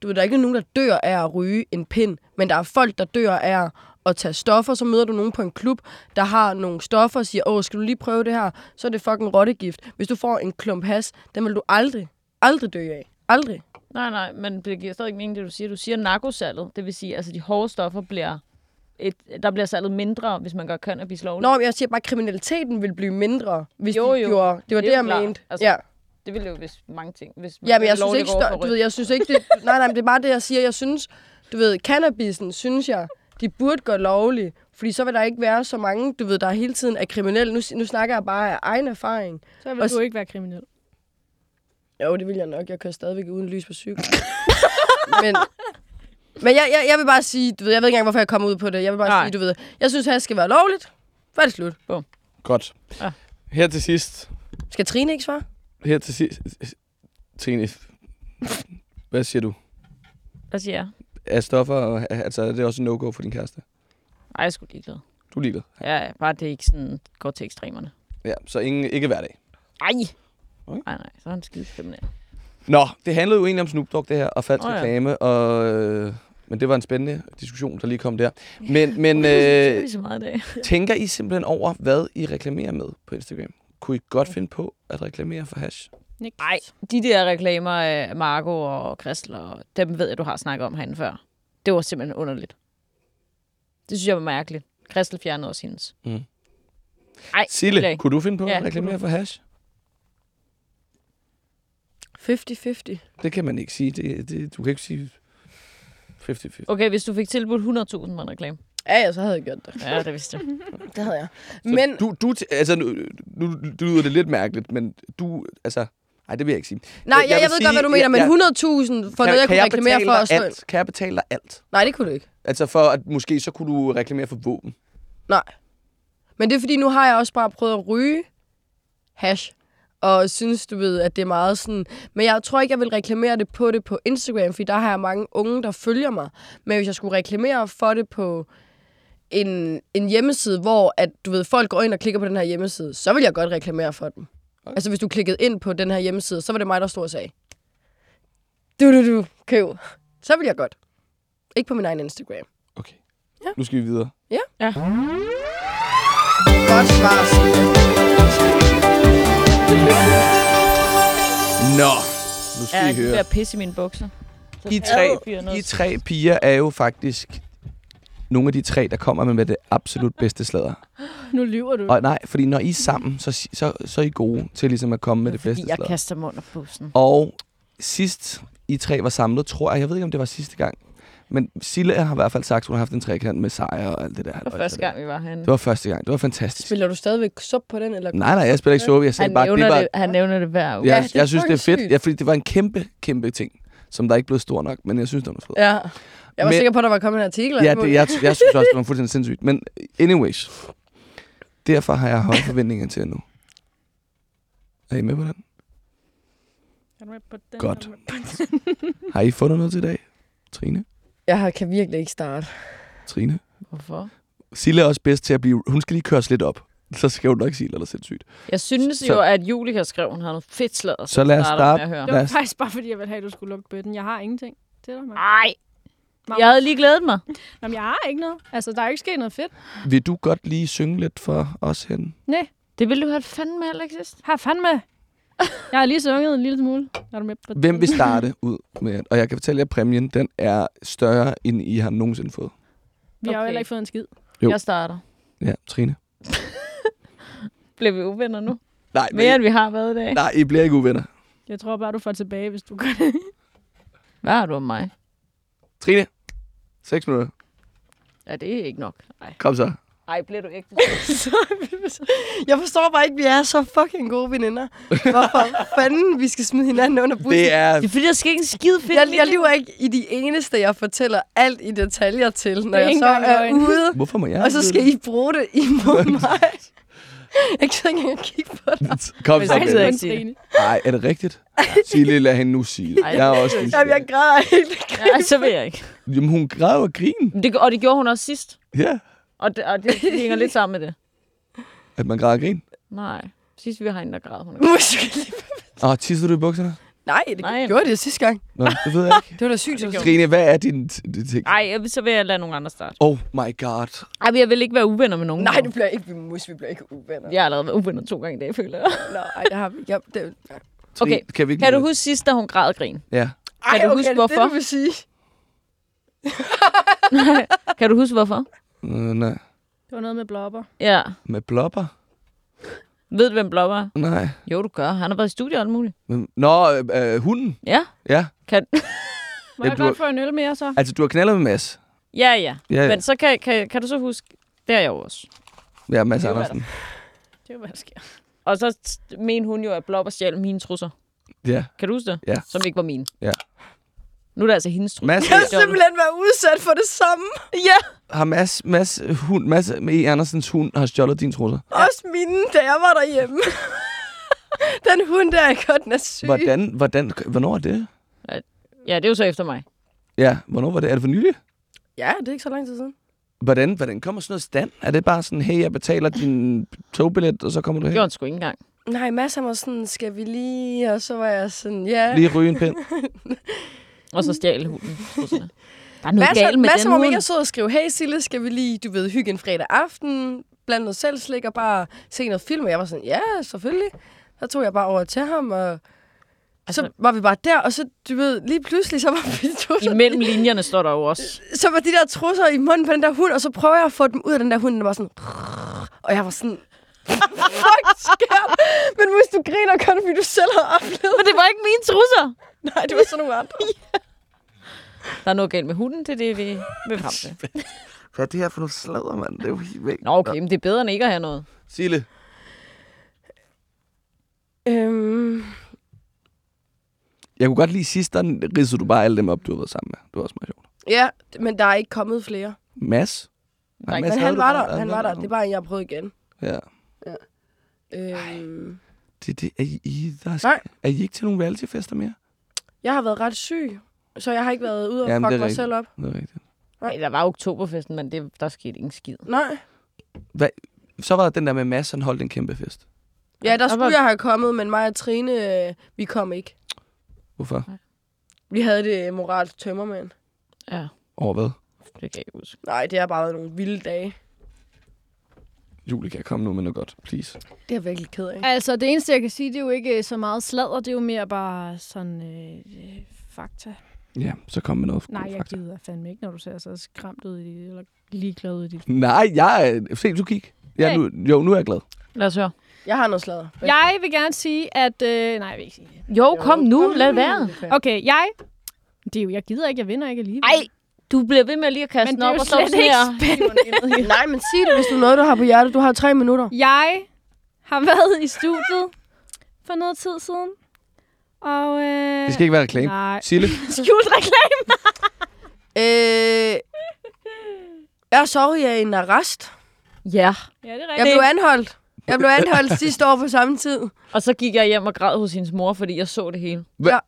du ved, der er ikke nogen, der dør af at ryge en pind, men der er folk, der dør af at tage stoffer. Så møder du nogen på en klub, der har nogle stoffer og siger, åh, skal du lige prøve det her? Så er det fucking rottegift. Hvis du får en klump has, den vil du aldrig, aldrig dø af. Aldrig. Nej, nej, men det giver stadig ikke mening, det du siger. Du siger narkosalget. Det vil sige, at altså, de hårde stoffer bliver... Et, der bliver salget mindre, hvis man gør cannabis lovligt. Nå, men jeg siger bare, at kriminaliteten vil blive mindre, hvis Jo, de jo. gjorde... Det var Det jeg klart. mente. Altså, ja. Det ville jo hvis mange ting. Hvis man Ja, men jeg synes ikke, du ved, jeg synes ikke, det, [LAUGHS] nej, nej, men det er bare det, jeg siger. Jeg synes, du ved, cannabisen, synes jeg, de burde gøre lovlig. Fordi så vil der ikke være så mange, du ved, der hele tiden er kriminelle. Nu, nu snakker jeg bare af egen erfaring. Så vil Og du ikke være kriminel. Jo, det vil jeg nok. Jeg kører stadigvæk uden lys på cykel. [LAUGHS] men men jeg, jeg, jeg vil bare sige, du ved, jeg ved ikke engang, hvorfor jeg kommer ud på det. Jeg vil bare Nej. sige, du ved, jeg synes, at skal være lovligt. Så er det slut. Godt. Ja. Her til sidst. Skal Trine ikke svare? Her til sidst. Trine, hvad siger du? Hvad siger jeg? Er stoffer, altså er det også en no-go for din kæreste? Ej, jeg skulle ligeglad. Du er ligeglad. Ja, bare det ikke sådan går til ekstremerne. Ja, så ingen, ikke hver dag. Ej! Okay. Nej, nej, så er han skide kriminel. Nå, det handlede jo egentlig om Snoop Dogg, det her, og falsk oh, ja. reklame, og, øh, men det var en spændende diskussion, der lige kom der. Men, men er øh, så meget dag. [LAUGHS] tænker I simpelthen over, hvad I reklamerer med på Instagram? Kunne I godt finde på at reklamere for hash? Nej, de der reklamer af Marco og Christel, og dem ved jeg, du har snakket om herinde før. Det var simpelthen underligt. Det synes jeg var mærkeligt. Christel fjernede også hendes. Mm. Ej, Sille, bilag. kunne du finde på Ja, at reklamere for hash? 50-50. Det kan man ikke sige. Det, det, du kan ikke sige 50-50. Okay, hvis du fik tilbudt 100.000 med en reklame. Ja, ja, så havde jeg gjort det. Ja, det vidste jeg. [LAUGHS] Det havde jeg. Så Men du, du, altså, nu, nu, nu lyder det lidt mærkeligt, men du, altså, Nej, det vil jeg ikke sige. Nej, Jeg- jeg, jeg jeg, ved godt, hvad du sige- mener, men jeg- 100.000 for noget, jeg kunne kan reklamere for at stå... alt? Kan jeg betale dig alt? Nej, det kunne du ikke. Altså for at måske så kunne du reklamere for våben. Nej. Men det er fordi, nu har jeg også bare prøvet at ryge hash. Og synes, du ved, at det er meget sådan... Men jeg tror ikke, jeg vil reklamere det på det på Instagram, fordi der har jeg mange unge, der følger mig. Men hvis jeg skulle reklamere for det på en, en hjemmeside, hvor at, du ved, folk går ind og klikker på den her hjemmeside, så vil jeg godt reklamere for dem. Okay. Altså, hvis du klikkede ind på den her hjemmeside, så var det mig, der stod og sagde, du, du, du, køb. Så vil jeg godt. Ikke på min egen Instagram. Okay. Ja. Nu skal vi videre. Godt svar. Nå, nu skal Ja, I jeg er ved høre. at pisse i mine bukser. I jeg tre, I tre piger er jo faktisk nogle af de tre, der kommer med det absolut bedste sladder. Nu lyver du. Og nej, fordi når I er sammen, så, så, så er I gode til ligesom at komme med det Fordi bedste jeg sladder. kaster mig under bussen. Og sidst I tre var samlet, tror jeg, jeg ved ikke, om det var sidste gang, men Sille har i hvert fald sagt, at hun har haft en trekant med sejr og alt det der. Det var første gang, vi var herinde. Det var første gang. Det var fantastisk. Spiller du stadigvæk sup på den? Eller? Nej, nej, jeg spiller ikke suppe. Jeg sagde Han bare, det var... det, han nævner det hver uge. Jeg, Ja, jeg, det synes, det er fedt. Ja, fordi det var en kæmpe, kæmpe ting, som der ikke blev stor nok, men jeg synes, det var fed. Ja. Jeg var Men- sikker på, at der var kommet en artikel. Ja, det, jeg, jeg synes også, det var [LAUGHS] fuldstændig sindssygt. Men anyways, derfor har jeg høje [LAUGHS] forventninger til jer nu. Er I med på den? Er du med på den? Godt. Den? [LAUGHS] Har I fundet noget til i dag? Trine? Jeg har- kan virkelig ikke starte. Trine? Hvorfor? Sille er også bedst til at blive... Hun skal lige køres lidt op. Så skal hun nok sige noget sindssygt. Jeg synes Så- jo, at Julika skrev, hun havde noget fedt sladder. Så lad os starte. Med at høre. Det var faktisk bare, fordi jeg ville have, at du skulle lukke bøtten. Jeg har ingenting. Det er der, man. Ej, Mam. jeg havde lige glædet mig. Jamen, jeg har ikke noget. Altså, der er ikke sket noget fedt. Vil du godt lige synge lidt for os hen? Nej, Det ville du have fandme sidst. har fandme. Jeg har lige sunget en lille smule. Er du med på Hvem vil starte ud med... Og jeg kan fortælle jer, at præmien den er større, end I har nogensinde fået. Vi har jo Okay. heller ikke fået en skid. Jo. Jeg starter. Ja, Trine. Bliver vi uvenner nu? Nej, Mere end vi har været i dag. nej, I bliver ikke uvenner. Jeg tror bare, du får tilbage, hvis du gør det. [LAUGHS] Hvad har du om mig? Trine. 6 minutter. Ja, det er ikke nok. Ej, Kom så. Ej bliver du ikke [LAUGHS] Jeg forstår bare ikke, at vi er så fucking gode veninder. Hvorfor fanden vi skal smide hinanden under bussen? Det er... Det er fordi, der sker ikke en skide fedt. Jeg, jeg lyver ikke i de eneste, jeg fortæller alt i detaljer til, når Det er jeg så er ude. Hvorfor må jeg Og så skal? I bruge det imod [LAUGHS] mig. [LAUGHS] Jeg kan ikke engang kigge på dig. [LAUGHS] Kom så. Trine. Nej, er det rigtigt? Sille, lad hende nu sige det. Ej, Jeg er også Jamen, jeg græder helt. Nej, så vil jeg ikke. Jamen, hun græder og grin. Men Det, og det gjorde hun også sidst. Ja, Og det, og det hænger lidt sammen med det. at man græder og grin. Nej. Sidst vi var herinde, der græd hun. Måske. Åh, tisser du i bukserne? Nej, det Nej. gjorde det sidste gang. Nå, det ved jeg ikke. [LAUGHS] Det var da sygt. Det Trine, hvad er din ting? Nej, jeg så vil jeg lade nogle andre starte. Oh my god. Ej, men jeg vil ikke være uvenner med nogen. Nej, du bliver ikke, vi, mus, vi bliver ikke uvenner. Jeg har allerede været uvenner to gange i dag, føler jeg. Nej, det har vi. Ja, det, ja. Trine, Okay, kan, vi Kan du huske sidst, da hun græd og grin? Ja. Kan du huske, det, hvorfor? Det, du vil sige. [LAUGHS] Kan du huske, hvorfor? Øh, nej. Det var noget med blopper. Ja. Med blopper? Ved du, hvem Blopper er? Nej. Jo, du gør. Han har været i studiet og alt muligt. Men- Nå, øh, øh, hunden? Ja. Ja. Kan... [LAUGHS] Må Ja, jeg du- godt få en øl mere, så? Altså, du har knaldet med Mads. ja, ja. Ja, ja. Men så kan, kan, kan du så huske, det er jeg jo også. Ja, Mads Det er jo, Andersen. Det er jo, hvad der sker. Og så t- mener hun jo, at Blopper stjal mine trusser. Ja. Kan du huske det? Ja. Som ikke var mine. Ja. Nu er det altså hendes trusser. Mads, Jeg har simpelthen været udsat for det samme. Ja. har Mads, Mads, hund, Mads E. Andersens hund har stjålet din trusser. Også mine, da jeg var derhjemme. [LAUGHS] Den hund der er godt, den er syg. Hvordan, hvordan, hvornår er det? Ja, det er jo så efter mig. Ja, hvornår var det? Er det for nylig? Ja, det er ikke så lang tid siden. Hvordan, hvordan kommer sådan noget i stand? Er det bare sådan, hey, jeg betaler din togbillet, og så kommer du Det hen? gjorde han sgu ikke engang. Nej, Mads han var sådan, skal vi lige... Og så var jeg sådan, ja. Lige ryge en pind. [LAUGHS] Og så stjal hunden trusserne. Der er noget Mads, galt med Mads den mega sød og skrev, hey Sille, skal vi lige, du ved, hygge en fredag aften, blande noget selv slik og bare se noget film. Og jeg var sådan, ja, selvfølgelig. Så tog jeg bare over til ham, og Altså- så var vi bare der, og så, du ved, lige pludselig, så var vi så, Imellem linjerne står der jo også. så var de der trusser i munden på den der hund, og så prøver jeg at få dem ud af den der hund, og var sådan, og jeg var sådan, fuck, der? Men hvis du griner kun, fordi du selv har oplevet Men det var ikke mine trusser. [LAUGHS] Nej, det var sådan nogle andre. [LAUGHS] Der er noget galt med hunden, det er det, vi vil frem til. [LAUGHS] Hvad er det her for noget sladder, mand? Det er jo helt væk. Nå, okay, men det er bedre end ikke at have noget. Sille. Øhm, Jeg kunne godt lide sidst, der ridsede du bare alle dem op, du har været sammen med. Det var også meget sjovt. Ja, men der er ikke kommet flere. Mads? Nej, Mads Men han var der, han var der. Det er bare en, jeg har prøvet igen. Ja. Øhm, Det, det, er, I, der er, Nej. er I ikke til nogle reality-fester mere? Jeg har været ret syg, så jeg har ikke været ude og Jamen, fuck mig rigtigt. selv op. Det er rigtigt. Nej, der var oktoberfesten, men det, der skete ingen skid. Nej. Så var der den der med Mads, han holdt en kæmpe fest. Ja, der skulle var- jeg have kommet, men mig og Trine, øh, vi kom ikke. Hvorfor? Vi havde det moralsk tømmermænd. Ja, Over hvad? det kan jeg ikke huske. Nej, det har bare været nogle vilde dage. Julie, kan jeg komme nu med noget godt, please? Det er jeg virkelig ked af. Altså, det eneste, jeg kan sige, det er jo ikke øh, så meget sladder. Det er jo mere bare sådan øh, øh, fakta. Ja, så kom med noget. Nej, god jeg fakta. gider fandme ikke, når du ser så skræmt ud i dit, eller ligeglad ud i dit. Nej, jeg er... Se, du kig. Ja, nu, jo, nu er jeg glad. Lad os høre. Jeg har noget sladder. Jeg vil gerne sige, at... Øh, nej, jeg vil ikke sige det. Jo, kom nu, lad det være. Okay, jeg... Det er jo, jeg gider ikke, jeg vinder ikke alligevel. Ej, du bliver ved med lige at kaste Men den det er op og så sådan ikke her. [LAUGHS] Nej, men sig det, hvis du er noget, du har på hjertet. Du har tre minutter. Jeg har været i studiet for noget tid siden. Og... Øh, Det skal ikke være reklame. Nej. Sille, [LAUGHS] Skjult reklame. [LAUGHS] Øh, jeg sov i en arrest. Ja, Ja, det er Jeg rigtigt. blev anholdt. Jeg blev anholdt sidste år på samme tid. og så gik jeg hjem og græd hos hendes mor, fordi jeg så det hele. hva, Ja.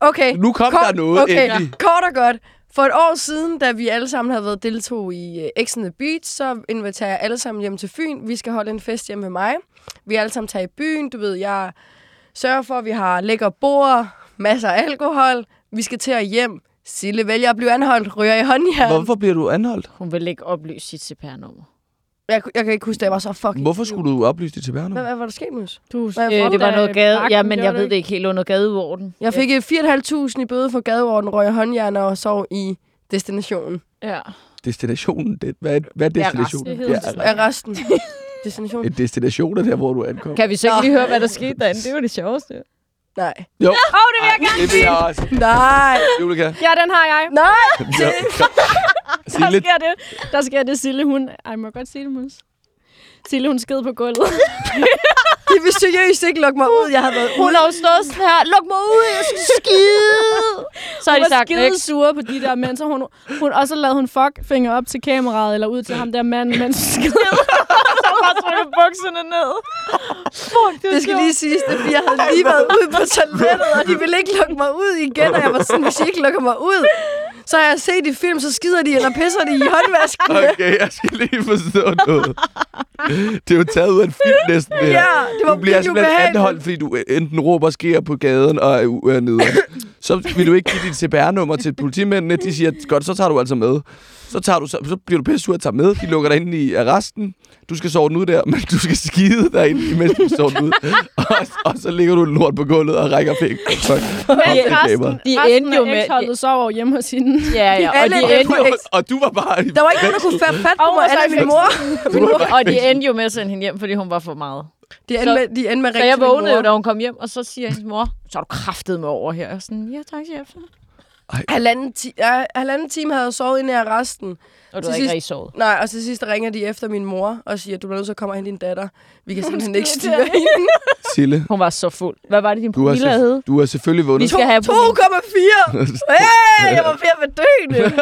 Okay, nu kom Kort- der noget okay. endelig. kort og godt. For et år siden, da vi alle sammen havde været deltog i uh, X the Beach, så inviterer jeg alle sammen hjem til Fyn. Vi skal holde en fest hjemme med mig. Vi alle sammen tager i byen. Du ved, jeg sørger for, at vi har lækker bord, masser af alkohol. Vi skal til at hjem. Sille vælger at blive anholdt, ryger i håndjern. Hvorfor bliver du anholdt? Hun vil ikke oplyse sit CPR-nummer. Jeg, jeg kan ikke huske, det jeg var så fucking... Hvorfor skulle du oplyse dit Hvad, CPR-nummer? hvad var der sket, Mus? Du, Hvad Øh, det var noget gade. Ja, men jeg ved det ikke helt under gadeorden. Jeg fik øh, 4.500 i bøde for gadeorden, røg i håndjern og sov i destinationen. Ja. Destinationen, det, hvad, er- hvad er Det destinationen? resten. Det hedder Ja, Er resten. [LAUGHS] Destination? en destination er der, hvor du ankom. Kan vi så ikke lige høre, hvad der skete derinde? Det var det sjoveste. Nej. Jo, Åh, oh, det vil jeg gerne. det vil jeg også. Nej. Julika. Ja, den har jeg. Nej. [LAUGHS] Ja. Der lidt. sker det. Der sker det, Sille, hun... Ej, må jeg godt sige det, Mus? Sille, hun sked på gulvet. [LAUGHS] De vil seriøst ikke lukke mig ud. Jeg har været Hun ude. har jo stået sådan her. Luk mig ud, jeg skal skide. [LAUGHS] Så har Hun de var sagt, skide next. sure på de der mænd, så hun, hun også lavede hun fuck finger op til kameraet, eller ud til ham der mand, mens hun sked. Så bare trykker bukserne ned. Fuck, det, Det skal lige siges, det fordi jeg havde lige været ude på toilettet, og de ville ikke lukke mig ud igen, og jeg var sådan, hvis I ikke lukker mig ud, så har jeg set i film, så skider de eller pisser de i håndvasken. Okay, jeg skal lige forstå noget. Det er jo taget ud af en film næsten, det her. Ja, det var du bliver simpelthen anholdt, fordi du enten råber sker på gaden og er u- er nede. Så vil du ikke give dit CPR-nummer til politimændene. De siger, godt, så tager du altså med. Så, tager du, så, så bliver du pisse sur at tage med. De lukker dig ind i arresten. Du skal sove den ud der, [LAUGHS] men du skal skide derinde, imens du sover den ud. Og, og, så ligger du lort på gulvet og rækker pæk. [LAUGHS] Er resten. De resten endte jo af med- eksholdet sover hjemme hos hende. Ja, ja. Og Alle de endte jo, Og du var bare... Der var ikke nogen, der kunne fat på Og mig, i min mor. Og de endte jo med at sende hende hjem, fordi hun var for meget. De endte Så- med, de endte med at Så jeg vågnede jo, da hun kom hjem, og så siger hendes mor, så er du kraftet med over her. Jeg er sådan, ja tak, chef. Halvanden, ti- ja, halvanden time havde jeg sovet inde i arresten. Og du har ikke sidst- rigtig sovet. Nej, og til sidst ringer de efter min mor og siger, du er nødt til at komme og hente din datter. Vi kan [LAUGHS] simpelthen ikke styre hende. Sille, Hun var så fuld. Hvad var det, din du har, promille hed? du har selvfølgelig Vi vundet. skal have 2,4! Hey, jeg var ved at være døende. [LAUGHS]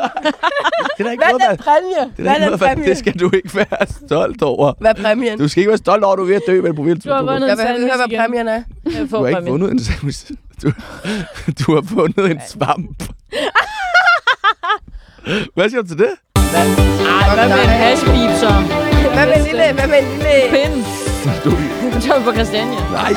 Det er ikke Hvad noget, er hvad, den præmie? det, er Hvad er noget, hvad, præmie? det skal du ikke være stolt over. Hvad er præmien? Du skal ikke være stolt over, at du er ved at dø med en mobiltelefon. Du har vundet en hvad sandwich igen. præmien er. Du har ikke vundet en sandwich. Du, du har fundet en svamp. [LAUGHS] Hvad siger du til det? Ej, hvad med en hashbeep så? Hvad med en lille, hvad med en lille... Pind. Er vi på Christiania. nej,